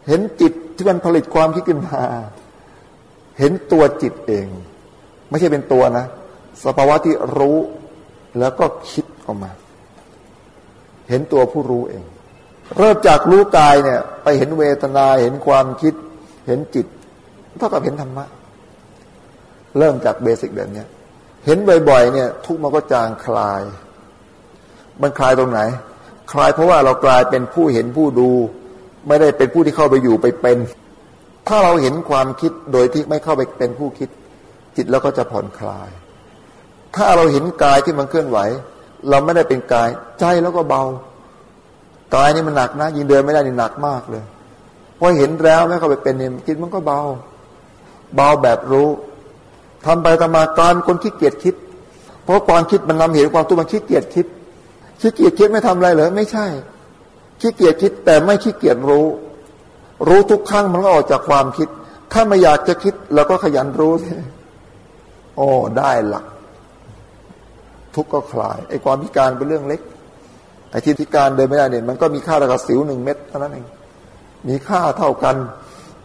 เห็นจิตที่มันผลิตความคิดขึ้นมา เห็นตัวจิตเอง ไม่ใช่เป็นตัวนะสภาวะที่รู้แล้วก็คิดออกมา เห็นตัวผู้รู้เอง เริ่มจากรู้กายเนี่ย ไปเห็นเวทนาเห็นความคิด เห็นจิตเท่ากับเห็นธรรมะ เริ่มจากเบสิกแบบนี้เห็นบ่อยๆเนี่ย ทุกมันก็จางคลาย มันคลายตรงไหน คลายเพราะว่าเรากลายเป็นผู้เห็นผู้ดู ไม่ได้เป็นผู้ที่เข้าไปอยู่ไปเป็น ถ้าเราเห็นความคิดโดยที่ไม่เข้าไปเป็นผู้คิด จิตเราก็จะผ่อนคลาย ถ้าเราเห็นกายที่มันเคลื่อนไหว เราไม่ได้เป็นกาย ใจแล้วก็เบากายนี่มันหนักนะยินเดินไม่ได้นี่หนักมากเลยพอเห็นแล้วไม่เข้าไปเป็นเนี่ยจิตมันก็เบา เบาแบบรู้ ทำไปทำมาการคนขี้เกียจคิด เพราะความคิดมันนำเหตุความตัวมันขี้เกียจคิดขี้เกียจคิดไม่ทำอะไรเหรอไม่ใช่ขี้เกียจคิดแต่ไม่ขี้เกียจรู้ รู้ทุกครั้งมันก็ออกจากความคิด ถ้าไม่อยากจะคิดเราก็ขยันรู้สิโอ้ได้หลัก ทุกก็คลายไอ้ความพิการเป็นเรื่องเล็กไอ้ที่พิการเดินไม่ได้เนี่ยมันก็มีค่าระดับสิวหนึ่งเม็ดเท่านั้นเองมีค่าเท่ากัน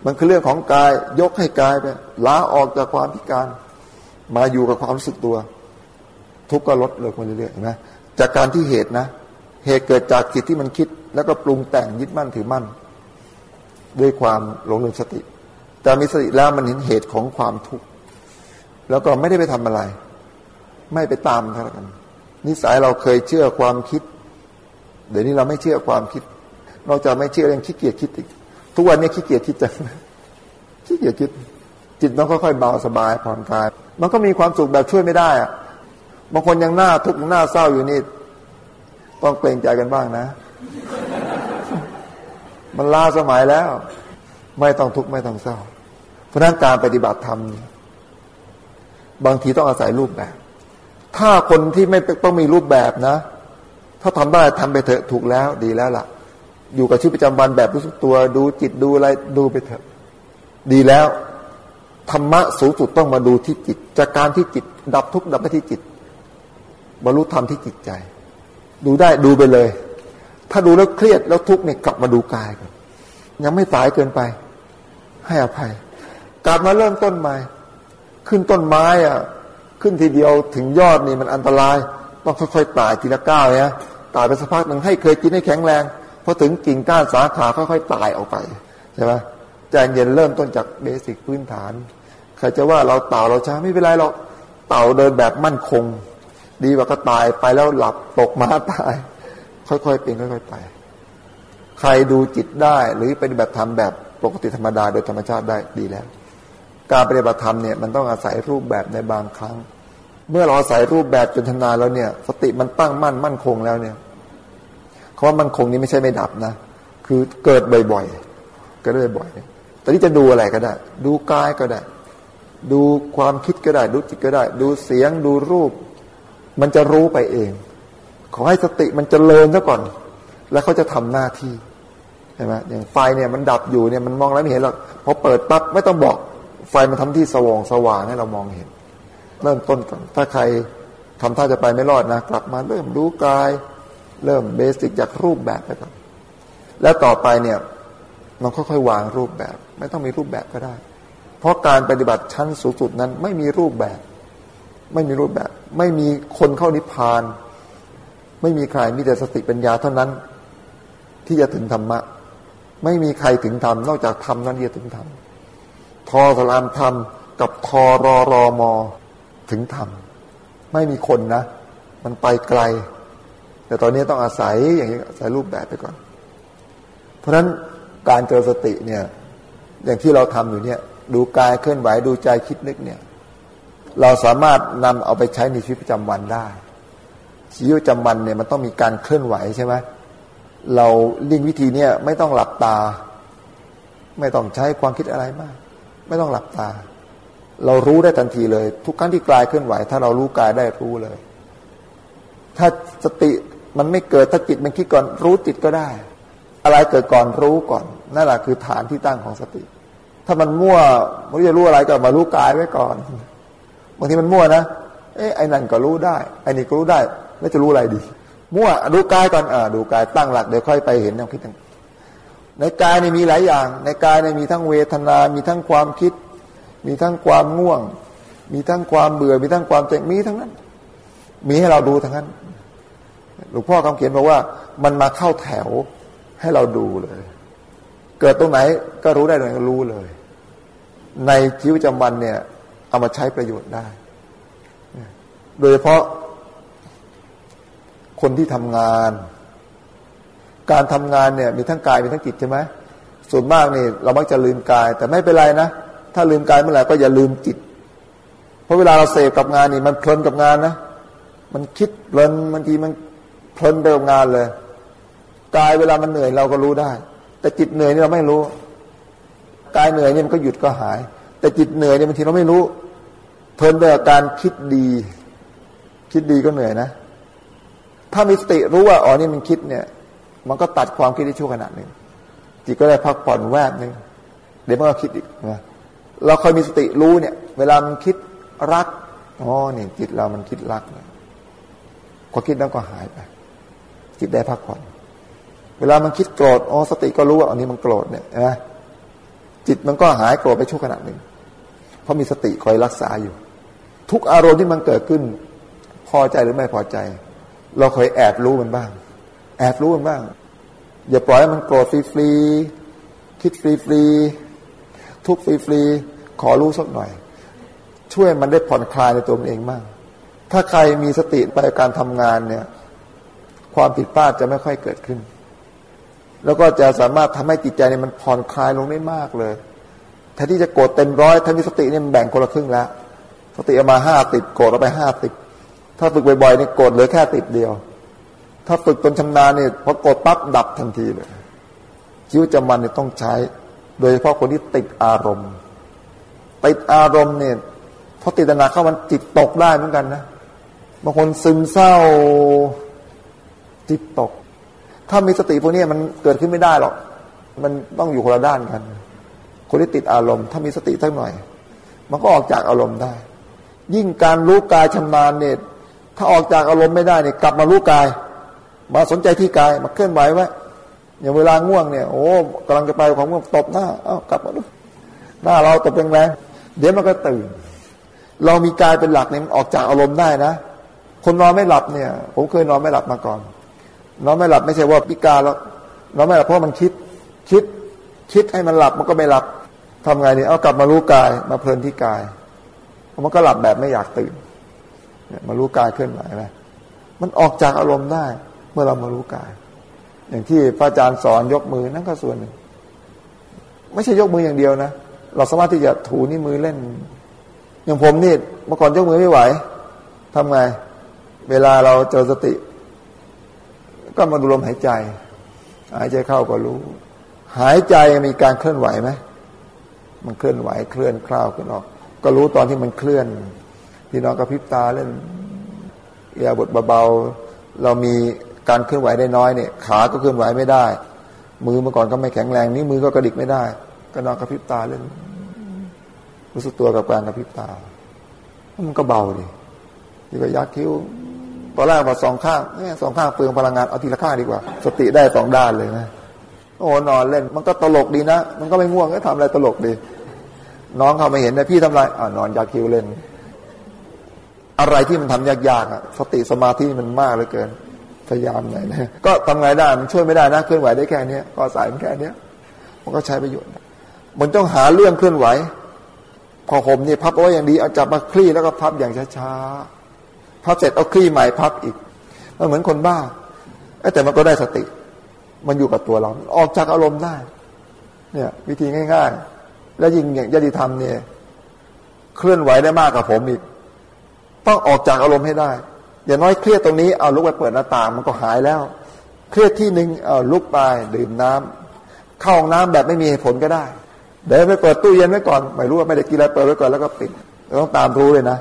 มันคือเรื่องของกายยกให้กายไปล้าออกจากความพิการ มาอยู่กับความรู้สึกตัว ทุกข์ก็ลดเลยมาเรื่อยๆเห็นไหมจากการที่เหตุนะ เหตุเกิดจากจิตที่มันคิด แล้วก็ปรุงแต่งยึดมั่นถือมั่น ด้วยความหลงลืมสติ แต่มีสติแล้วมันเห็นเหตุของความทุกข์แล้วก็ไม่ได้ไปทำอะไร ไม่ไปตามเท่ากันนิสัยเราเคยเชื่อความคิด เดี๋ยวนี้เราไม่เชื่อความคิด นอกจากไม่เชื่อเรื่องขี้เกียจคิดอีก ทุกวันนี้ขี้เกียจคิดจังขี้เกียจคิด จิตมันค่อยๆเบาสบายผ่อนคลาย มันก็มีความสุขแบบช่วยไม่ได้อะบางคนยังหน้าทุกข์หน้าเศร้าอยู่นี่ ต้องเกรงใจกันบ้างนะ มันลาสมัยแล้ว ไม่ต้องทุกข์ไม่ต้องเศร้า เพราะนั้นการปฏิบัติธรรมบางทีต้องอาศัยรูปแบบ ถ้าคนที่ไม่ต้องมีรูปแบบนะ ถ้าทำได้ทำไปเถอะถูกแล้วดีแล้วล่ะ อยู่กับชีวิตประจำวันแบบรู้สึกตัว ดูจิตดูอะไรดูไปเถอะ ดีแล้ว ธรรมะสูงสุดต้องมาดูที่จิต จากการที่จิต ดับทุกข์ดับไปที่จิต บรรลุธรรมที่จิตใจ ดูได้ดูไปเลย ถ้าดูแล้วเครียดแล้วทุกข์เนี่ยกลับมาดูกายก่อนยังไม่สายเกินไป ให้อภัย กลับมาเริ่มต้นใหม่ ขึ้นต้นไม้อะ ขึ้นทีเดียวถึงยอดนี่มันอันตราย ต้องค่อยๆตายทีละก้าวเนี่ยตายไปสักพักหนึ่งให้เคยกินให้แข็งแรงพอถึงกิ่งก้านสาขาค่อยๆตายออกไปใช่ไหม ใจเย็นเริ่มต้นจากเบสิกพื้นฐาน ใครจะว่าเราเต่าเราช้าไม่เป็นไรหรอกเต่าเดินแบบมั่นคง ดีกว่าก็ตายไปแล้วหลับตกมาตาย ค่อยๆเป็นค่อยๆไป ใครดูจิตได้หรือเป็นแบบทำแบบปกติธรรมดาโดยธรรมชาติได้ดีแล้ว การปฏิบัติธรรมเนี่ยมันต้องอาศัยรูปแบบในบางครั้ง เมื่อเราอาศัยรูปแบบจนทนาแล้วเนี่ย สติมันตั้งมั่นมั่นคงแล้วเนี่ยคำว่ามั่นคงนี้ไม่ใช่ไม่ดับนะคือเกิดบ่อยๆเกิดบ่อยๆ แต่ที่จะดูอะไรก็ได้ ดูกายก็ได้ ดูความคิดก็ได้ ดูจิตก็ได้ ดูเสียงดูรูป มันจะรู้ไปเอง ขอให้สติมันจเจริญซะก่อน แล้วเขาจะทำหน้าที่ใช่ไหมอย่างไฟเนี่ยมันดับอยู่เนี่ยมันมองแล้วไม่เห็นหรอกพอเปิดปั๊บไม่ต้องบอกไฟมันทำที่สว่างสว่างให้เรามองเห็น เริ่มต้นก่อนถ้าใครทำท่าจะไปไม่รอดนะ กลับมาเริ่มรู้กาย เริ่มเบสิกจากรูปแบบไปก่อนแล้วต่อไปเนี่ยเราค่อยๆวางรูปแบบ ไม่ต้องมีรูปแบบก็ได้ เพราะการปฏิบัติชั้นสูงสุดนั้น ไม่มีรูปแบบ ไม่มีรูปแบบ ไม่มีคนเข้านิพพาน ไม่มีใครมีแต่สติปัญญาเท่านั้น ที่จะถึงธรรมะ ไม่มีใครถึงธรรมนอกจากธรรมนั้นที่จะถึงธรรมทอสลามธรรมกับทอรอรอมอถึงธรรมไม่มีคนนะ มันไปไกล แต่ตอนนี้ต้องอาศัยอย่างนี้อาศัยรูปแบบไปก่อน เพราะฉะนั้นการเจอสติเนี่ย อย่างที่เราทำอยู่เนี่ย ดูกายเคลื่อนไหวดูใจคิดนึกเนี่ย เราสามารถนำเอาไปใช้ในชีวิตประจำวันได้ ชีวิตประจำวันเนี่ยมันต้องมีการเคลื่อนไหวใช่ไหมเราลิงวิธีเนี่ยไม่ต้องหลับตา ไม่ต้องใช้ความคิดอะไรมาก ไม่ต้องหลับตา เรารู้ได้ทันทีเลย ทุกครั้งที่กายเคลื่อนไหว ถ้าเรารู้กายได้รู้เลย ถ้าสติมันไม่เกิดถ้าจิตมันคิดก่อนรู้จิตก็ได้ อะไรเกิดก่อนรู้ก่อนนั่นแหละคือฐานที่ตั้งของสติ ถ้ามันมั่วไม่รู้จะรู้อะไรก็มารู้กายไว้ก่อนบางทีมันมั่วนะเอ้ไอ้นั่นก็รู้ได้ไอ้นี่ก็รู้ได้ แล้วจะรู้อะไรดี มั่วดูกายก่อนอ่าดูกายตั้งหลักเดี๋ยวค่อยไปเห็นแนวคิดต่างในกายในมีหลายอย่าง ในกายในมีทั้งเวทนา มีทั้งความคิด มีทั้งความง่วง มีทั้งความเบื่อ มีทั้งความเจ็บมีทั้งนั้น มีให้เราดูทั้งนั้น หลวงพ่อคำเขียนบอกว่า มันมาเข้าแถวให้เราดูเลย เกิดตรงไหนก็รู้ได้เลยก็รู้เลย ในชีวิตประจำวันเนี่ย เอามาใช้ประโยชน์ได้ โดยเฉพาะคนที่ทำงาน การทำงานเนี่ย มีทั้งกายมีทั้งจิตใช่ไหมส่วนมากนี่เรามักจะลืมกาย แต่ไม่เป็นไรนะถ้าลืมกายเมื่อไหร่ก็อย่าลืมจิต เพราะเวลาเราเสพกับงานนี่ มันเพลินกับงานนะมันคิดเพลินบางทีมันเพลินไปกับงานเลยกายเวลามันเหนื่อยเราก็รู้ได้ แต่จิตเหนื่อยนี่เราไม่รู้กายเหนื่อยนี่มันก็หยุดก็หาย แต่จิตเหนื่อยนี่บางทีเราไม่รู้ เพลินไปกับการคิดดี คิดดีก็เหนื่อยนะ ถ้ามีสติรู้ว่าอ๋อนี่มันคิดเนี่ย มันก็ตัดความคิดได้ชั่วขณะหนึ่งจิตก็ได้พักผ่อนแวบหนึ่งเดี๋ยวมันก็คิดอีกนะเราคอยมีสติรู้เนี่ย เวลามันคิดรักอ๋อเนี่ยจิตเรามันคิดรักนะพอคิดแล้วก็หายไปจิตได้พักผ่อน เวลามันคิดโกรธอ๋อสติก็รู้ว่าอันนี้มันโกรธเนี่ยนะจิตมันก็หายโกรธไปชั่วขณะหนึ่ง เพราะมีสติคอยรักษาอยู่ ทุกอารมณ์ที่มันเกิดขึ้น พอใจหรือไม่พอใจ เราคอยแอบรู้มันบ้าง แอบรู้มันบ้าง อย่าปล่อยให้มันโกรธฟรีๆคิดฟรีๆทุกฟรีๆขอรู้สักหน่อย ช่วยมันได้ผ่อนคลายในตัวมันเองมากถ้าใครมีสติไปการทำงานเนี่ย ความผิดพลาดจะไม่ค่อยเกิดขึ้น แล้วก็จะสามารถทำให้จิตใจเนี่ยมันผ่อนคลายลงได้มากเลยแทนที่จะโกรธเต็มร้อยถ้ามีสติเนี่ยแบ่งคนละครึ่งแล้วสติเอามาห้าติดโกรธเอาไปห้าติดถ้าฝึกบ่อยๆนี่โกรธเหลือแค่ติดเดียว ถ้าฝึกจนชำนาญเนี่ยพอโกดปั๊บดับทันทีเลยชีวิตจำวันเนี่ยต้องใช้ โดยเฉพาะคนที่ติดอารมณ์ติดอารมณ์เนี่ยพอติดนาเข้ามันจิตตกได้เหมือนกันนะบางคนซึมเศร้าจิตตก ถ้ามีสติพวกนี้มันเกิดขึ้นไม่ได้หรอก มันต้องอยู่คนละด้านกัน คนที่ติดอารมณ์ ถ้ามีสติสักหน่อย มันก็ออกจากอารมณ์ได้ ยิ่งการรู้กายชำนาญเนี่ย ถ้าออกจากอารมณ์ไม่ได้เนี่ยกลับมารู้กาย มาสนใจที่กาย มาเคลื่อนไหวไว้ อย่างเวลาง่วงเนี่ย โอ้กำลังจะไปของง่วงตบหน้า เอ้ากลับมาดูหน้าเราตบแรงๆเดี๋ยวมันก็ตื่น เรามีกายเป็นหลักเนี่ยมันออกจากอารมณ์ได้นะ คนนอนไม่หลับเนี่ย ผมเคยนอนไม่หลับมาก่อน นอนไม่หลับไม่ใช่ว่าพิการแล้วนอนไม่หลับเพราะมันคิดคิดคิดให้มันหลับมันก็ไม่หลับทำไงเนี่ยเอากลับมารู้กายมาเพลินที่กายมันก็หลับแบบไม่อยากตื่นเนี่ยมารู้กายเคลื่อนไหวไหมมันออกจากอารมณ์ได้ เมื่อเรามารู้กาย อย่างที่พระอาจารย์สอนยกมือนั่นก็ส่วนหนึ่ง ไม่ใช่ยกมืออย่างเดียวนะเราสามารถที่จะถูนิ้วมือเล่น อย่างผมนี่เมื่อก่อนยกมือไม่ไหวทำไง เวลาเราเจอสติ ก็มาดูลมหายใจ หายใจเข้าก็รู้ หายใจมีการเคลื่อนไหวไหมมันเคลื่อนไหวเคลื่อนคล้าวขึ้นออก ก็รู้ตอนที่มันเคลื่อน พี่น้องกระพริบตาเล่นเอียบทเบาๆเรามีการเคลื่อนไหวได้น้อยเนี่ย ขาก็เคลื่อนไหวไม่ได้ มือเมื่อก่อนก็ไม่แข็งแรงนิ้วมือก็กระดิกไม่ได้ ก็นอนกระพริบตาเล่นรู้สึกตัวกับการกระพริบตา มันก็เบาดิที่ก็ยักคิ้ว ตอนแรกว่าสองข้างเนี่ยสองข้างเปลืองพลังงานเอาทีละข้างดีกว่า สติได้สองด้านเลยนะโอ้นอนเล่น มันก็ตลกดีนะ มันก็ไม่ง่วงก็ทำอะไรตลกดี น้องเขาไม่เห็นนะพี่ทำอะไรอ่านอนยักคิวเล่น อะไรที่มันทำยากๆอะ สติสมาธิมันมากเหลือเกิน พยายามหน่อยนะก็ทำไงได้มันช่วยไม่ได้นะเคลื่อนไหวได้แค่นี้ก็สายมันแค่นี้มันก็ใช้ประโยชน์มันต้องหาเรื่องเคลื่อนไหว พอผมนี่พับเอาไว้อย่างดีเอาจับมาคลี่แล้วก็พับอย่างช้าๆ พับเสร็จเอาคลี่ใหม่พับอีกมันเหมือนคนบ้าแต่มันก็ได้สติ มันอยู่กับตัวเรา ออกจากอารมณ์ได้ เนี่ย วิธีง่าย ๆ แล้วยิ่งอย่างยติธรรมเนี่ย เคลื่อนไหวได้มากกว่าผมอีก ต้องออกจากอารมณ์ให้ได้ อย่าน้อยเครียดตรงนี้เอาลุกไปเปิดหน้าต่างมันก็หายแล้ว เครียดที่หนึ่งเอาลุกไปดื่มน้ำเข้าห้องน้ำแบบไม่มีเหตุผลก็ได้ เดี๋ยวไปเปิดตู้เย็นไว้ก่อน ไม่รู้ว่าไม่ได้กินอะไรเปิดไว้ก่อนแล้วก็ปิดต้องตามรู้เลยนะ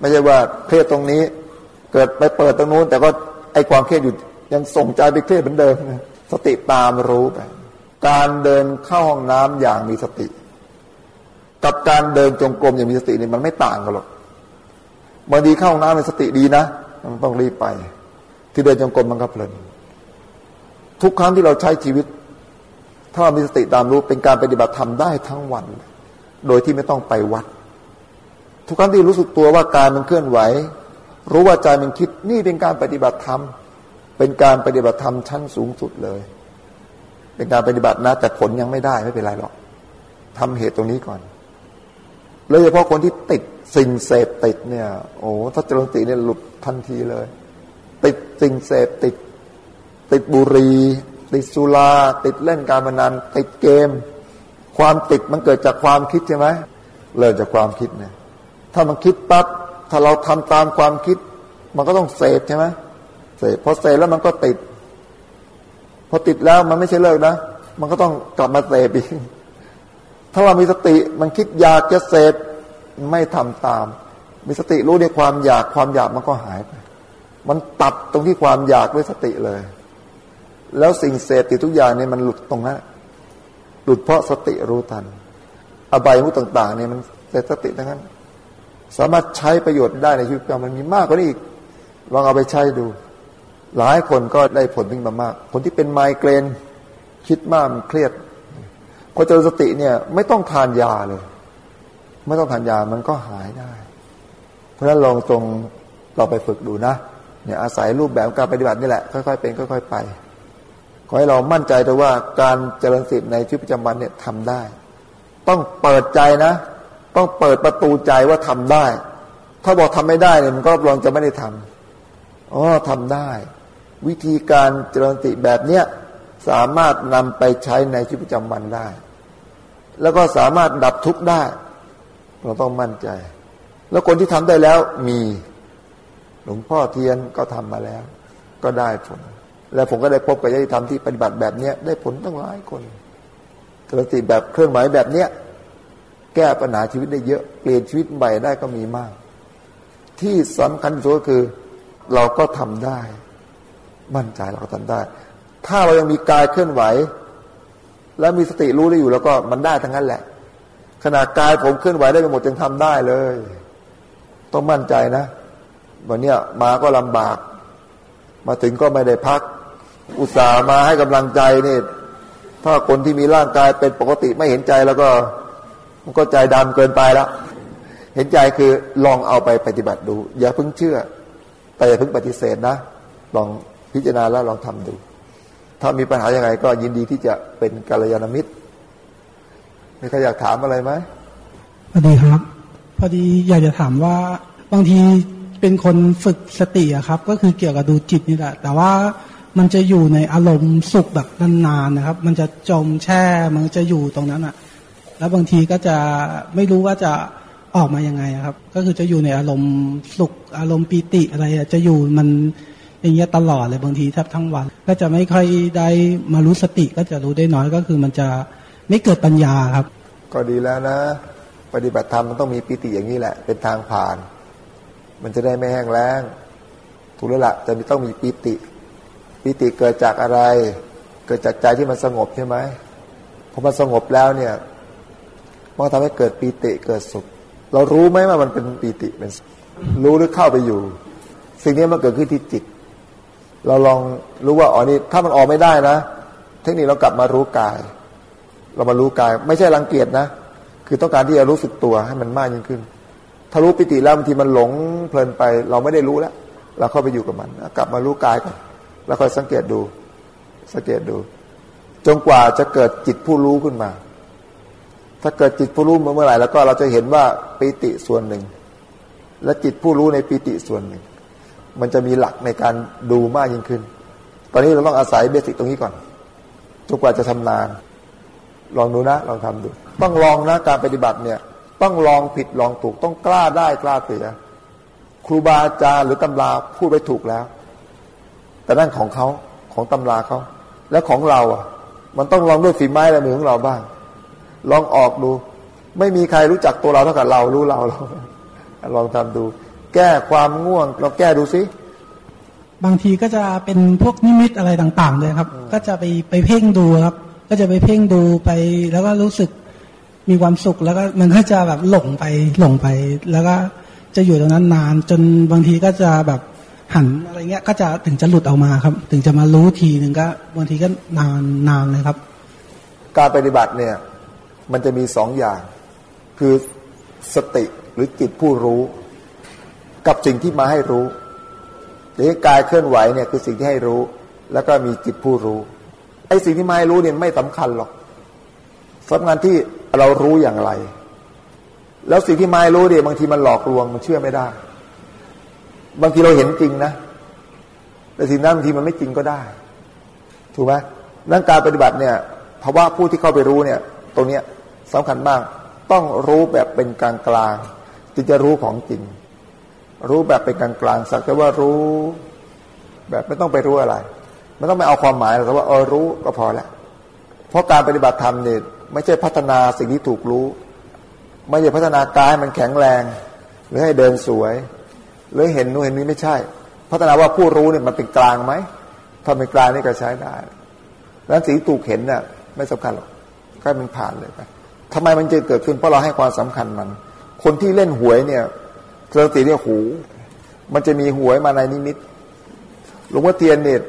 ไม่ใช่ว่าเครียดตรงนี้ เกิดไปเปิดตรงนู้น แต่ก็ไอความเครียดอยู่ยังส่งใจไปเครียดเหมือนเดิมสติตามรู้ไปการเดินเข้าห้องน้ำอย่างมีสติ กับการเดินจงกรมอย่างมีสตินี่มันไม่ต่างกันหรอกบางทีเข้าห้องน้ำเป็นสติดีนะมันต้องรีบไป ที่เดินจงกรมมันก็เพลินทุกครั้งที่เราใช้ชีวิต ถ้าเรามีสติตามรู้เป็นการปฏิบัติธรรมได้ทั้งวัน โดยที่ไม่ต้องไปวัด ทุกครั้งที่รู้สึกตัวว่ากายมันเคลื่อนไหว รู้ว่าใจมันคิดนี่เป็นการปฏิบัติธรรม เป็นการปฏิบัติธรรมชั้นสูงสุดเลย เป็นการปฏิบัตินะ แต่ผลยังไม่ได้ไม่เป็นไรหรอกทำเหตุตรงนี้ก่อนโดยเฉพาะคนที่ติดสิ่งเสพติดเนี่ย โอ้ถ้าเจริญติเนี่ยหลุดทันทีเลย ติดสิ่งเสพติด ติดบุหรี่ติดสุราติดเล่นการพนันติดเกม ความติดมันเกิดจากความคิดใช่ไหมเริ่มจากความคิดเนี่ยถ้ามันคิดปั๊บ ถ้าเราทำตามความคิด มันก็ต้องเสพใช่ไหมเสพพอเสพแล้วมันก็ติด พอติดแล้วมันไม่ใช่เลิกนะ มันก็ต้องกลับมาเสพอีกถ้าเรามีสติมันคิดอยากจะเสพไม่ทำตาม มีสติรู้ในความอยากความอยากมันก็หายไป มันตัดตรงที่ความอยากด้วยสติเลย แล้วสิ่งเสพติดทุกอย่างเนี่ยมันหลุดตรงนั้นหลุดเพราะสติรู้ทัน อบายมุตต่าง ๆ เนี่ยมันเสพสติทั้งนั้น สามารถใช้ประโยชน์ได้ในชีวิตเรามันมีมากกว่านี้อีกลองเอาไปใช้ดู หลายคนก็ได้ผลถึงมามาก คนที่เป็นไมเกรนคิดมากมันเครียดพอเจอสติเนี่ย ไม่ต้องทานยาเลย ไม่ต้องทานยามันก็หายได้ เพราะฉะนั้นลองตรงเราไปฝึกดูนะเนี่ยอาศัยรูปแบบการปฏิบัตินี่แหละค่อยๆเป็นค่อยๆไปขอให้เรามั่นใจแต่ว่าการเจริญสติในชีวิตประจำวันเนี่ยทำได้ ต้องเปิดใจนะ ต้องเปิดประตูใจว่าทำได้ ถ้าบอกทำไม่ได้เนี่ยมันก็รับรองจะไม่ได้ทำอ๋อทำได้ วิธีการเจริญติแบบเนี้ยสามารถนำไปใช้ในชีวิตประจำวันได้ แล้วก็สามารถดับทุกข์ได้ เราต้องมั่นใจ แล้วคนที่ทำได้แล้วมี หลวงพ่อเทียนก็ทำมาแล้ว ก็ได้ผล และผมก็ได้พบกับญาติธรรมที่ปฏิบัติแบบเนี้ยได้ผลตั้งหลายคนจรรติแบบเครื่องหมายแบบเนี้ย แก้ปัญหาชีวิตได้เยอะเปลี่ยนชีวิตใหม่ได้ก็มีมาก ที่สำคัญสุดคือเราก็ทำได้ มั่นใจเราก็ทำได้ ถ้าเรายังมีกายเคลื่อนไหว แล้วมีสติรู้ได้อยู่แล้วก็มันได้ทั้งนั้นแหละ ขนาดกายผมเคลื่อนไหวได้ไปหมดยังทำได้เลย ต้องมั่นใจนะวันนี้มาก็ลำบาก มาถึงก็ไม่ได้พัก อุตส่าห์มาให้กำลังใจนี่ถ้าคนที่มีร่างกายเป็นปกติไม่เห็นใจแล้วก็ มันก็ใจดำเกินไปแล้ว เห็นใจคือลองเอาไปปฏิบัติดู อย่าเพิ่งเชื่อ แต่อย่าเพิ่งปฏิเสธนะ ลองพิจารณาแล้วลองทำดู ถ้ามีปัญหาย่างไรก็ยินดีที่จะเป็นกัลยาณมิตรมีใครอยากถามอะไรไหมพอดีครับ พอดีอยากจะถามว่าบางทีเป็นคนฝึกสติอะครับ ก็คือเกี่ยวกับดูจิตนี่แหละ แต่ว่ามันจะอยู่ในอารมณ์สุขแบบนานๆนะครับ มันจะจมแช่ มันจะอยู่ตรงนั้นอะ แล้วบางทีก็จะไม่รู้ว่าจะออกมายังไงครับ ก็คือจะอยู่ในอารมณ์สุขอารมณ์ปีติอะไรจะอยู่มันอย่างเงี้ยตลอดเลยบางทีแทบทั้งวัน ก็จะไม่ค่อยได้มารู้สติก็จะรู้ได้น้อยก็คือมันจะไม่เกิดปัญญาครับ ก็ดีแล้วนะ ปฏิบัติธรรมมันต้องมีปิติอย่างนี้แหละ เป็นทางผ่าน มันจะได้ไม่แห้งแล้งถูกแล้วละ่ะจะมีต้องมีปิติปิติเกิดจากอะไร เกิดจากใจที่มันสงบใช่ไหมพอมันสงบแล้วเนี่ย มันทำให้เกิดปีติเกิดสุข เรารู้ไหมว่ามันเป็นปีติเป็นรู้หรือเข้าไปอยู่ สิ่งนี้มันเกิดขึ้นที่จิต เราลองรู้ว่าอ๋อนี่ถ้ามันออกไม่ได้นะ เทคนิคเรากลับมารู้กาย เรามารู้กาย ไม่ใช่รังเกียจนะ คือต้องการที่จะรู้สึกตัวให้มันมากยิ่งขึ้น ถ้ารู้ปิติแล้วบางทีมันหลงเพลินไป เราไม่ได้รู้แล้ว เราเข้าไปอยู่กับมัน กลับมารู้กายก่อนแล้วค่อยสังเกตดู สังเกตดู จนกว่าจะเกิดจิตผู้รู้ขึ้นมา ถ้าเกิดจิตผู้รู้เมื่อไหร่แล้วก็เราจะเห็นว่าปิติส่วนหนึ่ง และจิตผู้รู้ในปิติส่วนหนึ่ง มันจะมีหลักในการดูมากยิ่งขึ้น ตอนนี้เราต้องอาศัยเบสิกตรงนี้ก่อนจนกว่าจะทำนาน ลองดูนะ ลองทำดู ต้องลองนะการปฏิบัติเนี่ย ต้องลองผิดลองถูก ต้องกล้าได้กล้าเสียครูบาอาจารย์หรือตำราพูดไปถูกแล้ว แต่นั่นของเขาของตำราเขา แล้วของเราอะ มันต้องลองด้วยฝีไม้ลายมือของเราบ้าง ลองออกดู ไม่มีใครรู้จักตัวเราเท่ากับเรารู้เราเราลองทำดู แก้ความง่วง เราแก้ดูสิบางทีก็จะเป็นพวกนิมิตอะไรต่างๆเลยครับ ก็จะไปไปเพ่งดูครับ ก็จะไปเพ่งดูไป แล้วก็รู้สึกมีความสุขแล้วก็มันก็จะแบบหลงไปหลงไป แล้วก็จะอยู่ตรงนั้นนาน จนบางทีก็จะแบบหันอะไรเงี้ย ก็จะถึงจะหลุดออกมาครับ ถึงจะมารู้ทีหนึ่งก็บางทีก็นานนานเลยครับ การปฏิบัติเนี่ย มันจะมีสองอย่าง คือสติหรือจิตผู้รู้ กับสิ่งที่มาให้รู้อย่กายเคลื่อนไหวเนี่ยคือสิ่งที่ให้รู้ แล้วก็มีจิตผู้รู้ไอ้สิ่งที่มาให้รู้เนี่ยไม่สำคัญหรอกสำคัญที่เรารู้อย่างไร แล้วสิ่งที่มาให้รู้เนี่ยบางทีมันหลอกลวงมันเชื่อไม่ได้ บางทีเราเห็นจริงนะแต่สิ่งนั้นบางทีมันไม่จริงก็ได้ ถูกไหมนั่นการปฏิบัติเนี่ยภาวะผู้ที่เข้าไปรู้เนี่ย ตรงเนี้ยสำคัญมากต้องรู้แบบเป็นกลางกลางจึงจะรู้ของจริง รู้แบบเป็นกลางกลางสักแต่ว่ารู้ แบบไม่ต้องไปรู้อะไรไม่ต้องไปเอาความหมายแต่ว่าเออรู้ก็พอแล้วเพราะการปฏิบัติธรรมเนี่ยไม่ใช่พัฒนาสิ่งที่ถูกรู้ ไม่ใช่พัฒนากายมันแข็งแรง หรือให้เดินสวย หรือเห็นนู้นเห็นนี้ไม่ใช่ พัฒนาว่าผู้รู้เนี่ยมันเป็นกลางไหมถ้าเป็นกลางนี่ก็ใช้ได้แล้วสิ่งถูกเห็นเนี่ยไม่สำคัญหรอก ก็มันผ่านเลยไปทำไมมันจะเกิดขึ้นเพราะเราให้ความสำคัญมัน คนที่เล่นหวยเนี่ยสติเนี่ยหู มันจะมีหวยมาในนิมิตหลวงพ่อเทียนเนี่ย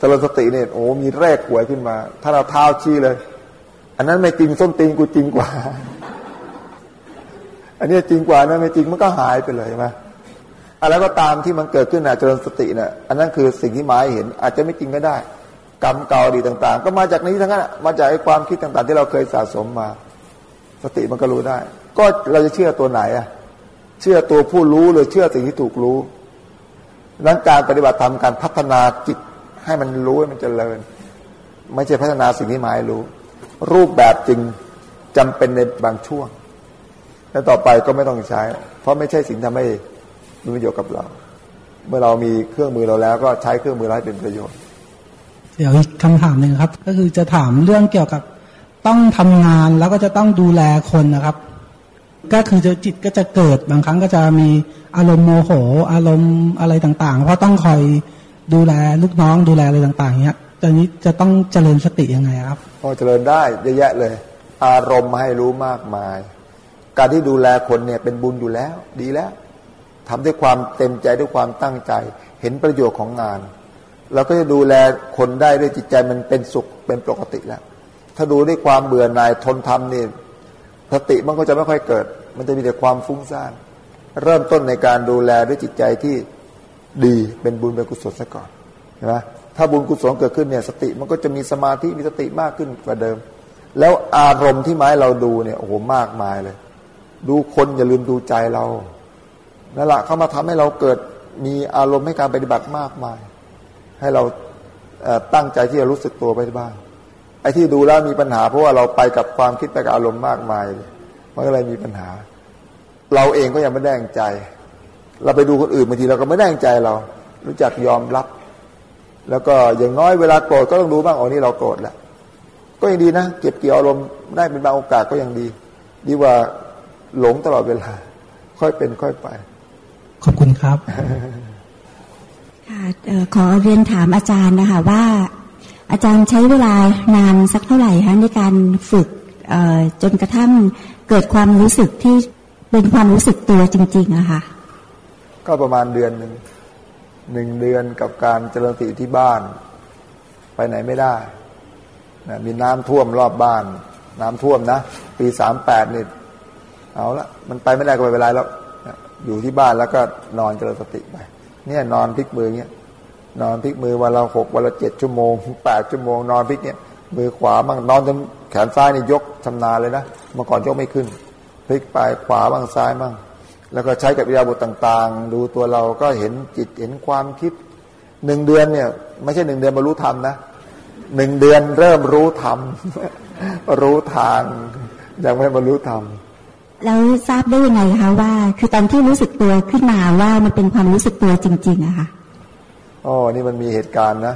ตลสติเนี่ยโอ้มีแรกหวยขึ้นมา ถ้าเราเท้าชี้เลย อันนั้นไม่จริงส้นตีนกูจริงกว่า อันนี้จริงกว่านะไม่จริงมันก็หายไปเลยใช่ไหมอะไรก็ตามที่มันเกิดขึ้นนะเจริญสติเนะ่ยอันนั้นคือสิ่งที่หมายเห็น อาจจะไม่จริงก็ได้ กรรมเก่าดีต่าง ๆ ก็มาจากนี้ทั้งนั้นมาจากไอ้ความคิดต่าง ๆ ที่เราเคยสะสมมา สติมันก็รู้ได้ ก็เราจะเชื่อตัวไหนอะเชื่อตัวผู้รู้หรือเชื่อสิ่งที่ถูกรู้ดังการปฏิบัติธรรมการพัฒนาจิตให้มันรู้ให้มันเจริญ ไม่ใช่พัฒนาสิ่งที่หมายรู้ รูปแบบจริงจำเป็นในบางช่วง แล้วต่อไปก็ไม่ต้องใช้ เพราะไม่ใช่สิ่งทำให้มีประโยชน์กับเรา เมื่อเรามีเครื่องมือเราแล้วก็ใช้เครื่องมือเราให้เป็นประโยชน์ เดี๋ยวอีกคำถามหนึ่งครับ ก็คือจะถามเรื่องเกี่ยวกับต้องทำงานแล้วก็จะต้องดูแลคนนะครับ ก็คือจะจิตก็จะเกิดบางครั้งก็จะมีอารมณ์โมโห อารมณ์อะไรต่างๆ เพราะต้องคอยดูแลลูกน้องดูแลอะไรต่างๆเนี้ยตอนนี้จะต้องเจริญสติยังไงครับพอเจริญได้เยอะแยะเลย อารมณ์มาให้รู้มากมาย การที่ดูแลคนเนี่ยเป็นบุญอยู่แล้ว ดีแล้วทำด้วยความเต็มใจด้วยความตั้งใจ เห็นประโยชน์ของงาน เราก็จะดูแลคนได้ด้วยจิตใจมันเป็นสุขเป็นปกติแล้ว ถ้าดูด้วยความเบื่อหน่ายทนทำนี่สติมันก็จะไม่ค่อยเกิด มันจะมีแต่ความฟุ้งซ่านเริ่มต้นในการดูแลด้วยจิตใจที่ดีเป็นบุญเป็นกุศลซะก่อนใช่ไหมถ้าบุญกุศลเกิดขึ้นเนี่ยสติมันก็จะมีสมาธิมีสติมากขึ้นกว่าเดิม แล้วอารมณ์ที่ไม้เราดูเนี่ยโอ้โหมากมายเลย ดูคนอย่าลืมดูใจเรานั่นแหละเข้ามาทำให้เราเกิดมีอารมณ์ให้การปฏิบัติมากมาย ให้เราตั้งใจที่จะรู้สึกตัวไปบ้างไอ้ที่ดูแล้วมีปัญหา เพราะว่าเราไปกับความคิดไปกับอารมณ์มากมายมันก็เลยมีปัญหา เราเองก็ยังไม่ได้ใจ เราไปดูคนอื่นบางทีเราก็ไม่ได้ใจเรา รู้จักยอมรับ แล้วก็อย่างน้อยเวลาโกรธก็ต้องรู้บ้างอ๋อนี่เราโกรธแล้วก็ยังดีนะเก็บเกี่ยวอารมณ์ได้เป็นบางโอกาสก็ยังดี ดีกว่าหลงตลอดเวลา ค่อยเป็นค่อยไป ขอบคุณครับ ค่ะขอเรียนถามอาจารย์นะคะว่า อาจารย์ใช้เวลานานสักเท่าไหร่คะในการฝึกจนกระทั่งเกิดความรู้สึกที่เป็นความรู้สึกตัวจริงๆอะค่ะ ก็ประมาณเดือนหนึ่งหนึ่งเดือนกับการเจริญสติที่บ้าน ไปไหนไม่ได้นะมีน้ำท่วมรอบบ้าน น้ำท่วมนะ ปีสามแปดนี่เอาละมันไปไม่ได้ก็ไม่เป็นไรแล้วอยู่ที่บ้านแล้วก็นอนเจริญสติไป เนี่ยนอนพลิกมือเงี้ยนอนพลิกมือวันละหกวันละเจ็ดชั่วโมงแปดชั่วโมงนอนพลิกเนี่ยมือขวาบ้างนอนจนแขนซ้ายนี่ยกชำนาญเลยนะเมื่อก่อนยกไม่ขึ้น พลิกไปขวาบ้างซ้ายบ้างแล้วก็ใช้กับวิยาบุตรต่าง ๆ ดูตัวเราก็เห็นจิตเห็นความคิดหนึ่งเดือนเนี่ย ไม่ใช่หนึ่งเดือนมารู้ธรรมนะหนึ่งเดือนเริ่มรู้ธรรมรู้ทางยังไม่มารู้ธรรม แล้วทราบได้ยังไงคะว่า คือตอนที่รู้สึกตัวขึ้นมาว่ามันเป็นความรู้สึกตัวจริง ๆอะคะอ๋อนี่มันมีเหตุการณ์นะ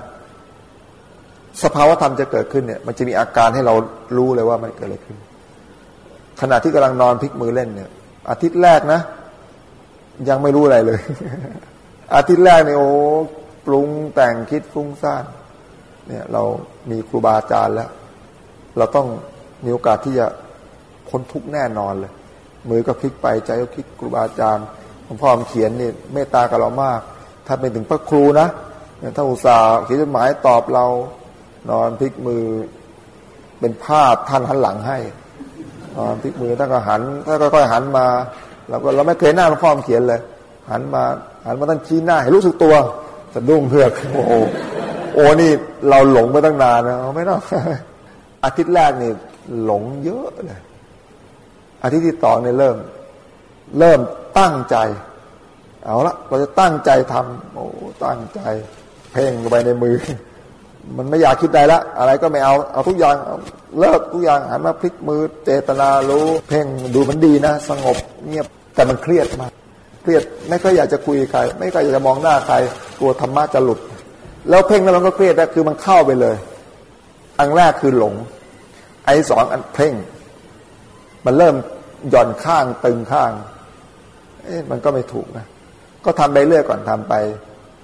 สภาวะธรรมจะเกิดขึ้นเนี่ย มันจะมีอาการให้เรารู้เลยว่ามันเกิดอะไรขึ้น ขณะที่กำลังนอนพลิกมือเล่นเนี่ย อาทิตย์แรกนะ ยังไม่รู้อะไรเลย อาทิตย์แรกเนี่ยโอ้ปรุงแต่งคิดฟุ้งซ่านเนี่ย เรามีครูบาอาจารย์แล้ว เราต้องมีโอกาสที่จะพ้นทุกแน่นอนเลย มือก็พลิกไปใจก็คิดครูบาอาจารย์หลวงพ่อเขียนนี่เมตตากับเรามาก ถ้าเป็นถึงพระครูนะถ้าอุตส่าห์เขียนจดหมายตอบเรา นอนพลิกมือเป็นภาพท่านหันหลังให้นอนพลิกมือท่านก็หันท่านก็ค่อยหันมาเราก็เราไม่เคยหน้าหลวงพ่อเขียนเลย หันมาหันมาท่านชี้หน้าให้รู้สึกตัวสะดุ้งเพือกโอ้โหโอ้นี่เราหลงมาตั้งนานนะไม่ต้องอาทิตย์แรกนี่หลงเยอะเลย อาทิตย์ที่ต่อเนี่ยเริ่ม เริ่มตั้งใจ เอาละเราจะตั้งใจทำโอ้ตั้งใจ เพ่งไปในมือ มันไม่อยากคิดใดละ อะไรก็ไม่เอาเอาทุกอย่างเลิกทุกอย่างหันมาพลิกมือเจตนารู้ เพ่งดูมันดีนะ สงบเงียบแต่มันเครียดมากเครียดไม่ค่อยอยากจะคุยใคร ไม่ค่อยอยากจะมองหน้าใครกลัวธรรมะจะหลุด แล้วเพ่งแล้วมันก็เครียดนะคือมันเข้าไปเลย อันแรกคือหลง ไอ้สองอันเพ่ง มันเริ่มหย่อนข้างตึงข้าง เอ๊ะมันก็ไม่ถูกนะ ก็ทำไปเรื่อยก่อนทำไป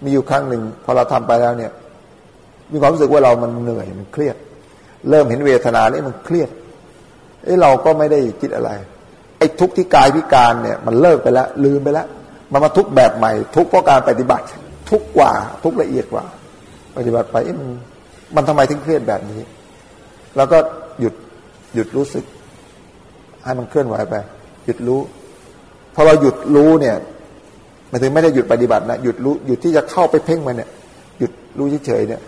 มีอยู่ครั้งหนึ่งพอเราทำไปแล้วเนี่ย มีความรู้สึกว่าเรามันเหนื่อยมันเครียด เริ่มเห็นเวทนาเนี่ยมันเครียด เอ้เราก็ไม่ได้คิดอะไรไอ้ทุกข์ที่กายพิการเนี่ย มันเลิกไปแล้ว ลืมไปแล้วมันมาทุกแบบใหม่ ทุกเพราะการปฏิบัติ ทุกกว่า ทุกละเอียดกว่า ปฏิบัติไปมันมันทำไมถึงเครียดแบบนี้ แล้วก็หยุดหยุดรู้สึก ให้มันเคลื่อนไหวไป หยุดรู้พอเราหยุดรู้เนี่ยมันถึงไม่ได้หยุดปฏิบัตินะหยุดรู้หยุดที่จะเข้าไปเพ่งมันเนี่ย หยุดรู้เฉยๆเนี่ย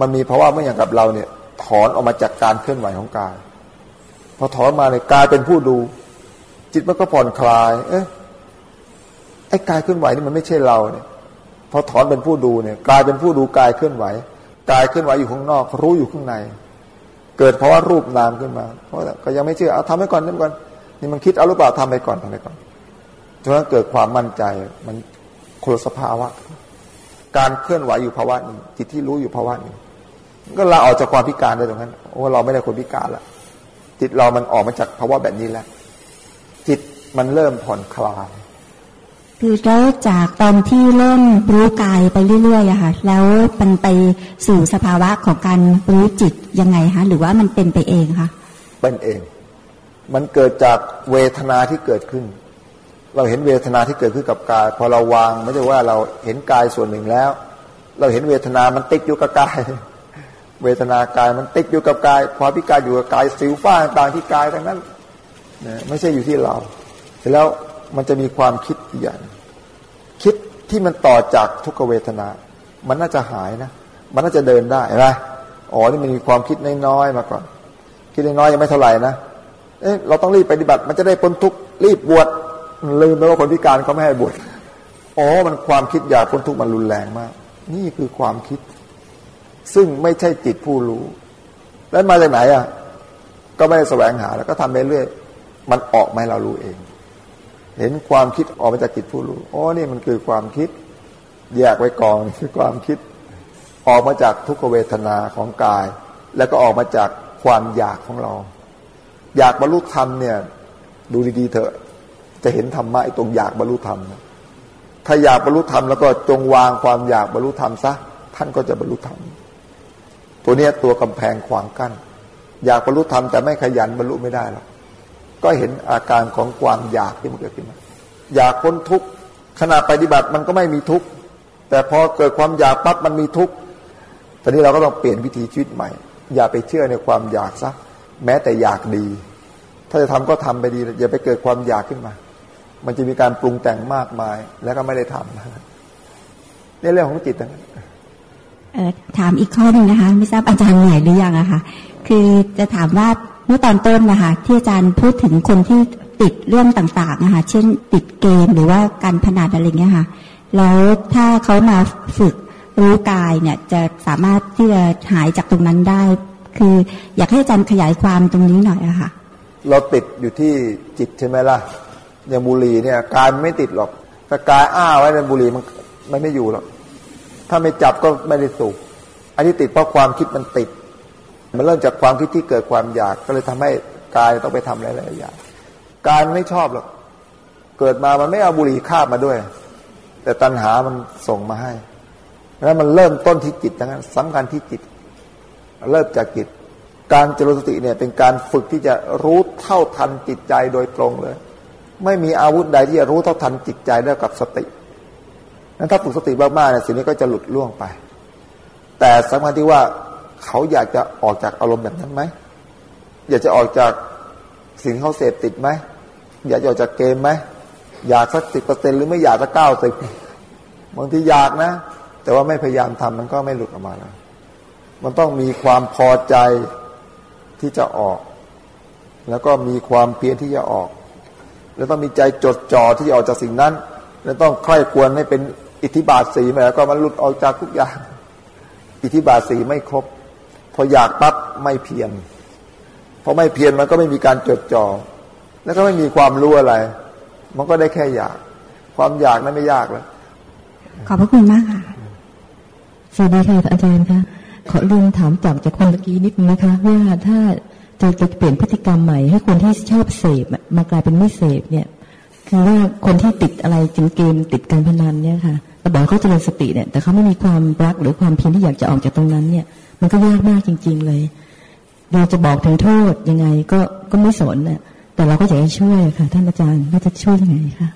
มันมีเพราะว่าเมื่ออย่างกับเราเนี่ย ถอนออกมาจากการเคลื่อนไหวของกายพอถอนมาเนี่ยกายเป็นผู้ดู จิตมันก็ผ่อนคลาย เอ๊ะไอ้กายเคลื่อนไหวนี่มันไม่ใช่เราเนี่ยพอถอนเป็นผู้ดูเนี่ยกายเป็นผู้ดูกายเคลื่อนไหวกายเคลื่อนไหวอยู่ข้างนอก รู้อยู่ข้างใน เกิดเพราะว่ารูปนามขึ้นมา เพราะก็ยังไม่เชื่อเอาทำไปก่อนทำไปก่อน นี่มันคิดเอาหรือเปล่าทำไปก่อนทำไปก่อนจนนั้นเกิดความมั่นใจมันคนละสภาวะ การเคลื่อนไหวอยู่ภาวะหนึ่งจิตที่รู้อยู่ภาวะหนึ่งก็ลาออกจากความพิการได้ตรงนั้นโอ้เราไม่ได้คนพิการละจิตเรามันออกมาจากภาวะแบบนี้แล้วจิตมันเริ่มผ่อนคลาย คือแล้วจากตอนที่เริ่มรู้กายไปเรื่อยๆอะค่ะ แล้วมันไปสู่สภาวะของการรู้จิตยังไงคะหรือว่ามันเป็นไปเองคะเป็นเอง มันเกิดจากเวทนาที่เกิดขึ้น เราเห็นเวทนาที่เกิดขึ้นกับกาย พอเราวางไม่ใช่ว่าเราเห็นกายส่วนหนึ่งแล้ว เราเห็นเวทนามันติดอยู่กับกาย เวทนากายมันติดอยู่กับกายพอพิการอยู่กับกายสิวฟ้าต่างที่กายทั้งนั้นไม่ใช่อยู่ที่เราเสร็จแล้วมันจะมีความคิดอย่าง คิดที่มันต่อจากทุกขเวทนา มันน่าจะหายนะ มันน่าจะเดินได้เห็นไหมอ๋อนี่มันมีความคิดน้อยๆมาก่อน คิดน้อยๆยังไม่เท่าไหร่นะเอ๊ะเราต้องรีบปฏิบัติ มันจะได้พ้นทุกข์รีบบวชลืมไปว่าคนพิการเขาไม่ให้บวชอ๋อมันความคิดอยากพ้นทุกข์มันรุนแรงมาก นี่คือความคิด ซึ่งไม่ใช่จิตผู้รู้ แล้วมาจากไหนอะ ก็ไม่ได้แสวงหาแล้วก็ทำไปเรื่อยมันออกมาให้เรารู้เอง เห็นความคิดออกมาจากจิตผู้รู้อ๋อนี่มันคือความคิด แยกไว้กองคือความคิด ออกมาจากทุกขเวทนาของกาย แล้วก็ออกมาจากความอยากของเรา อยากบรรลุธรรมเนี่ย ดูดีๆเถอะ จะเห็นธรรมะไอ้ตรงอยากบรรลุธรรมถ้าอยากบรรลุธรรมแล้วก็จงวางความอยากบรรลุธรรมซะท่านก็จะบรรลุธรรม ตัวเนี้ยตัวกำแพงขวางกัน้น อยากบรรลุธรรมแต่ไม่ขยันบรรลุไม่ได้หรอก ก็เห็นอาการของความอยากที่มันเกิดขึ้นมาอยากพ้นทุกข์ขณะปฏิบัติมันก็ไม่มีทุกข์แต่พอเกิดความอยากปั๊บมันมีทุกข์ตอนนี้เราก็ต้องเปลี่ยนวิธีชีวิตใหม่ อย่าไปเชื่อในความอยากซะแม้แต่อยากดี ถ้าจะทำก็ทำไปดี อย่าไปเกิดความอยากขึ้นมา มันจะมีการปรุงแต่งมากมาย แล้วก็ไม่ได้ทำในเรื่องของจิตนะถามอีกข้อหนึ่งนะคะ ไม่ทราบอาจารย์ไหนหรือยังอะคะคือจะถามว่า เมื่อตอนต้นนะคะที่อาจารย์พูดถึงคนที่ติดเรื่องต่างๆนะคะเช่นติดเกมหรือว่าการพนันอะไรเงี้ยค่ะแล้วถ้าเขามาฝึกรู้กายเนี่ยจะสามารถที่จะหายจากตรงนั้นได้ คืออยากให้อาจารย์ขยายความตรงนี้หน่อยอะค่ะ เราติดอยู่ที่จิตใช่ไหมล่ะอย่างบุหรี่เนี่ยกายไม่ติดหรอกถ้ากายอ้าไว้ในบุหรี่มันมันไม่อยู่หรอกถ้าไม่จับก็ไม่ได้สูบอันนี้ติดเพราะความคิดมันติด มันเริ่มจากความคิดที่เกิดความอยากก็เลยทำให้กายต้องไปทำหลายๆอย่างกายไม่ชอบหรอกเกิดมามันไม่เอาบุหรี่คาบมาด้วย แต่ตัณหามันส่งมาให้ แล้วมันเริ่มต้นที่จิตดังนั้นสำคัญที่จิต เริ่มจากจิต การเจริญสติเนี่ยเป็นการฝึกที่จะรู้เท่าทันจิตใจโดยตรงเลย ไม่มีอาวุธใดที่จะรู้เท่าทันจิตใจได้กับสตินั้นถ้าฝึกสติมากๆเนี่ยสิ่งนี้ก็จะหลุดล่วงไป แต่สำคัญที่ว่า เขาอยากจะออกจากอารมณ์แบบนั้นไหมอยากจะออกจากสิ่งเขาเสพติดไหมอยากจะออกจากเกมไหมอยากสักสิบเปอร์เซ็นหรือไม่อยากสักเก้าสิบบางทีอยากนะ แต่ว่าไม่พยายามทำมันก็ไม่หลุดออกมาแล้วมันต้องมีความพอใจที่จะออก แล้วก็มีความเพียรที่จะออก แล้วต้องมีใจจดจ่อที่จะออกจากสิ่งนั้น แล้วต้องใคร่ควรให้เป็นอิทธิบาทสีมาแล้วก็มันหลุดออกจากทุกอย่าง อิทธิบาทสีไม่ครบ พออยากปั๊บไม่เพียรพอไม่เพียรมันก็ไม่มีการจดจอ่อแล้วก็ไม่มีความรู้อะไร มันก็ได้แค่อยาก ความอยากนั้นไม่ยากแล้วขอบพระคุณมากค่ะสวัสดีค่ะอาจารย์คะขอเรียนถามตอบจากคนเมื่อกี้นิดนึงนะคะว่าถ้าจะจะเปลี่ยนพฤติกรรมใหม่ ให้คนที่ชอบเสพมากลายเป็นไม่เสพเนี่ยคือว่าคนที่ติดอะไรจึงเกมติดการพนันเนี่ยค่ะเราบอกเขาเจริญสติเนี่ยแต่เขาไม่มีความรักหรือความเพียรที่อยากจะออกจากตรงนั้นเนี่ย มันก็ยากมากจริง ๆเลย เราจะบอกถึงโทษยังไงก็ก็ไม่สนน่ะแต่เราก็อยากจะช่วยค่ะ ท่านอาจารย์ว่าจะช่วยยังไงคะ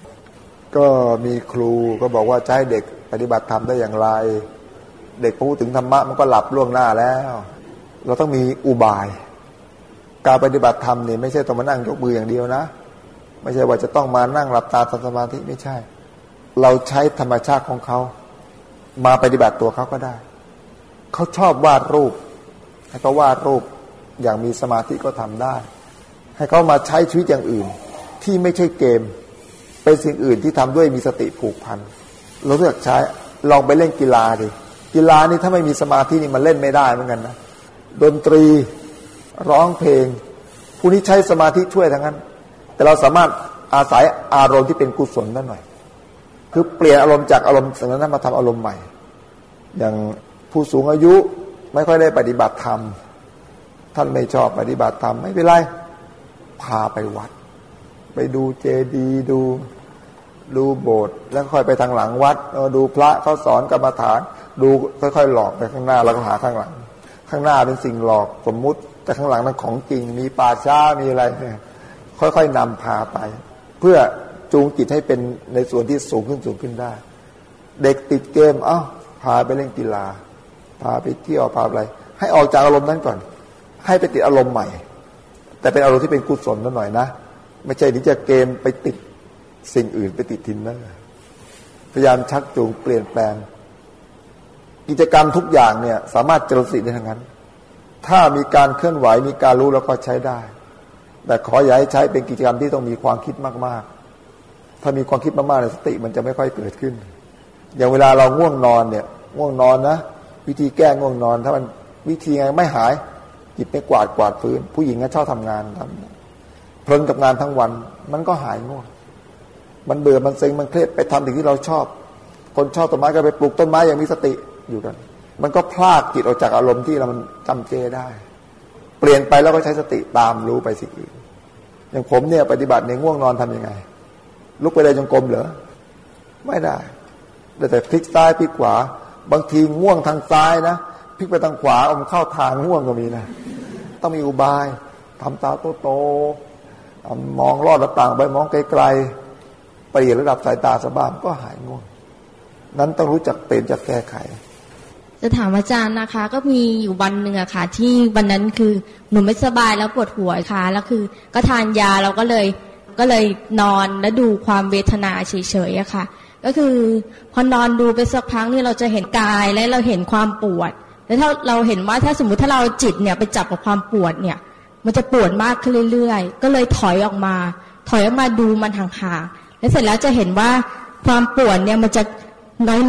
ก็มีครูก็บอกว่าใช้เด็กปฏิบัติธรรมได้อย่างไร เด็กพูดถึงธรรมะมันก็หลับล่วงหน้าแล้ว เราต้องมีอุบาย การปฏิบัติธรรมนี่ไม่ใช่ต้องมานั่งยกมืออย่างเดียวนะ ไม่ใช่ว่าจะต้องมานั่งหลับตาทำสมาธิไม่ใช่ เราใช้ธรรมชาติของเขา มาปฏิบัติตัวเขาก็ได้ เขาชอบวาดรูป ให้เขาวาดรูปอย่างมีสมาธิก็ทำได้ ให้เขามาใช้ชีวิตอย่างอื่น ที่ไม่ใช่เกม เป็นสิ่งอื่นที่ทำด้วยมีสติผูกพัน เราเลือกใช้ลองไปเล่นกีฬาดิกีฬานี่ถ้าไม่มีสมาธินี่มันเล่นไม่ได้เหมือนกันนะดนตรีร้องเพลงผู้นี้ใช้สมาธิช่วยทั้งนั้น แต่เราสามารถอาศัยอารมณ์ที่เป็นกุศลนั่นหน่อย คือเปลี่ยนอารมณ์จากอารมณ์สิ่งนั้นมาทำอารมณ์ใหม่ อย่าง ผู้สูงอายุไม่ค่อยได้ปฏิบัติธรรม ท่านไม่ชอบปฏิบัติธรรมไม่เป็นไร พาไปวัด ไปดูเจดีย์ดูดูโบสถ์แล้วค่อยไปทางหลังวัดดูพระเขาสอนกรรมฐาน ดูค่อยๆหลอกไปข้างหน้าแล้วก็หาข้างหลัง ข้างหน้าเป็นสิ่งหลอกสมมุติ แต่ข้างหลังนั้นของจริง มีป่าช้ามีอะไรเนี่ยค่อยๆนำพาไป เพื่อจูงจิตให้เป็นในส่วนที่สูงขึ้นสูงขึ้นได้ เด็กติดเกม เอ้าพาไปเล่นกีฬา พาไปเที่ยวพาอะไร ให้ออกจากอารมณ์นั้นก่อน ให้ไปติดอารมณ์ใหม่ แต่เป็นอารมณ์ที่เป็นกุศลนั่นหน่อยนะ ไม่ใช่ที่จะเกมไปติดสิ่งอื่นไปติดทินเนอร์พยายามชักจูงเปลี่ยนแปลง กิจกรรมทุกอย่างเนี่ย สามารถเจริญสติได้ทั้งนั้น ถ้ามีการเคลื่อนไหวมีการรู้แล้วก็ใช้ได้ แต่ขออย่าให้ใช้เป็นกิจกรรมที่ต้องมีความคิดมากๆ ถ้ามีความคิดมากๆสติมันจะไม่ค่อยเกิดขึ้น อย่างเวลาเราง่วงนอนเนี่ย ง่วงนอนนะ วิธีแก้ง่วงนอน ถ้ามันวิธีไงไม่หายหยิบไปกวาดกวาดพื้น ผู้หญิงก็ชอบทำงานทำเพลินกับงานทั้งวัน มันก็หายง่วงมันเบื่อมันเซ็งมันเครียดไปทำสิ่งที่เราชอบ คนชอบต้นไม้ก็ไปปลูกต้นไม้อย่างมีสติอยู่กันมันก็พลากจิตออกจากอารมณ์ที่เรามันจำเจได้ เปลี่ยนไปแล้วก็ใช้สติตามรู้ไปสิ่งอื่นอย่างผมเนี่ยปฏิบัติในง่วงนอนทํำยังไง ลุกไปเลยจงกรมเหรอไม่ได้แต่พลิกซ้ายพลิกขวา บางทีง่วงทางซ้ายนะพลิกไปทางขวาอมเข้าทางง่วงก็มีนะ ต้องมีอุบายทำตาโตๆมองลอดต่างไปมองไกลๆเปลี่ยนระดับสายตาสบายก็หายง่วง นั้นต้องรู้จักเป็นจะแก้ไข จะถามอาจารย์นะคะ ก็มีอยู่วันหนึ่งอะค่ะ ที่วันนั้นคือหนูไม่สบายแล้วปวดหัวค่ะแล้วคือ ก็ทานยาเราก็เลยก็เลยนอนแล้วดูความเวทนาเฉยๆอะค่ะ ก็คือพอนอนดูไปสักพักนี่เราจะเห็นกายและเราเห็นความปวด แล้วถ้าเราเห็นว่าถ้าสมมติถ้าเราจิตเนี่ยไปจับกับความปวดเนี่ย มันจะปวดมากขึ้นเรื่อยๆ ก็เลยถอยออกมา ถอยออกมาดูมันห่างๆแล้วเสร็จแล้วจะเห็นว่าความปวดเนี่ยมันจะ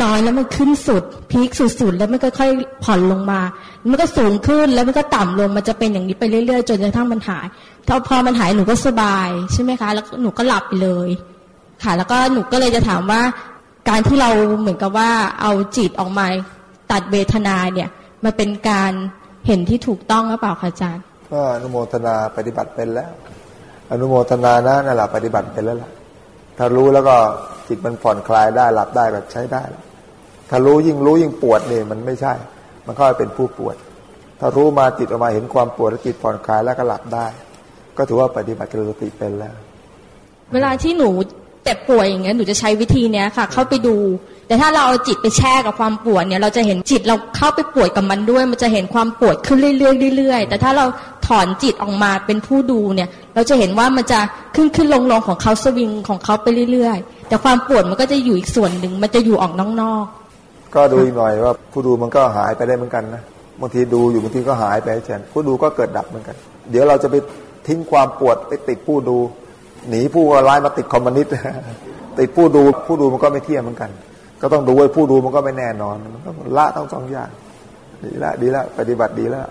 น้อยๆ แล้วมันขึ้นสุดพีคสุดๆ แล้วมันก็ค่อยผ่อนลงมา มันก็สูงขึ้นแล้วมันก็ต่ำลงมันจะเป็นอย่างนี้ไปเรื่อยๆ จนกระทั่งมันหายถ้าพอมันหายหนูก็สบายใช่ไหมคะ แล้วหนูก็หลับไปเลย ค่ะ แล้วก็หนูก็เลยจะถามว่า การที่เราเหมือนกับว่าเอาจิตออกมาตัดเวทนาเนี่ยมันเป็นการเห็นที่ถูกต้องหรือเปล่าคะอาจารย์ ก็อนุโมทนาปฏิบัติเป็นแล้ว อนุโมทนานะนั่นแหละปฏิบัติเป็นแล้วล่ะถ้ารู้แล้วก็จิตมันผ่อนคลายได้หลับได้แบบใช้ได้ถ้ารู้ยิ่งรู้ยิ่งปวดเนี่ยมันไม่ใช่ มันก็เป็นผู้ปวด ถ้ารู้มาจิตออกมาเห็นความปวดแล้วจิตผ่อนคลายแล้วก็หลับได้ ก็ถือว่าปฏิบัติจริสติเป็นแล้ว เวลาที่หนูเจ็บป่วยอย่างเงี้ยหนูจะใช้วิธีเนี้ยค่ะ เข้าไปดู แต่ถ้าเราเอาจิตไปแช่กับความปวดเนี่ยเราจะเห็นจิตเราเข้าไปปวดกับมันด้วย มันจะเห็นความปวดขึ้นเรื่อยๆเรื่อยๆแต่ถ้าเราถอนจิตออกมาเป็นผู้ดูเนี่ย เราจะเห็นว่ามันจะขึ้นขึ้นลงลงของเขาสวิงของเขาไปเรื่อยๆ แต่ความปวดมันก็จะอยู่อีกส่วนหนึ่งมันจะอยู่ออกนอกๆก็ดูหน่อยว่าผู้ดูมันก็หายไปได้เหมือนกันนะบางทีดูอยู่บางทีก็หายไปแทนผู้ดูก็เกิดดับเหมือนกัน เดี๋ยวเราจะไปทิ้งความปวดไปติดผู้ดู หนีผู้ร้ายมาติดคอมมิวนิสต์ติดผู้ดูผู้ดูมันก็ไม่เที่ยงเหมือนกัน ก็ต้องดูว่าผู้ดูมันก็ไม่แน่นอนมันก็ละต้องสองอย่างดีละดีละปฏิบัติดีแล้ว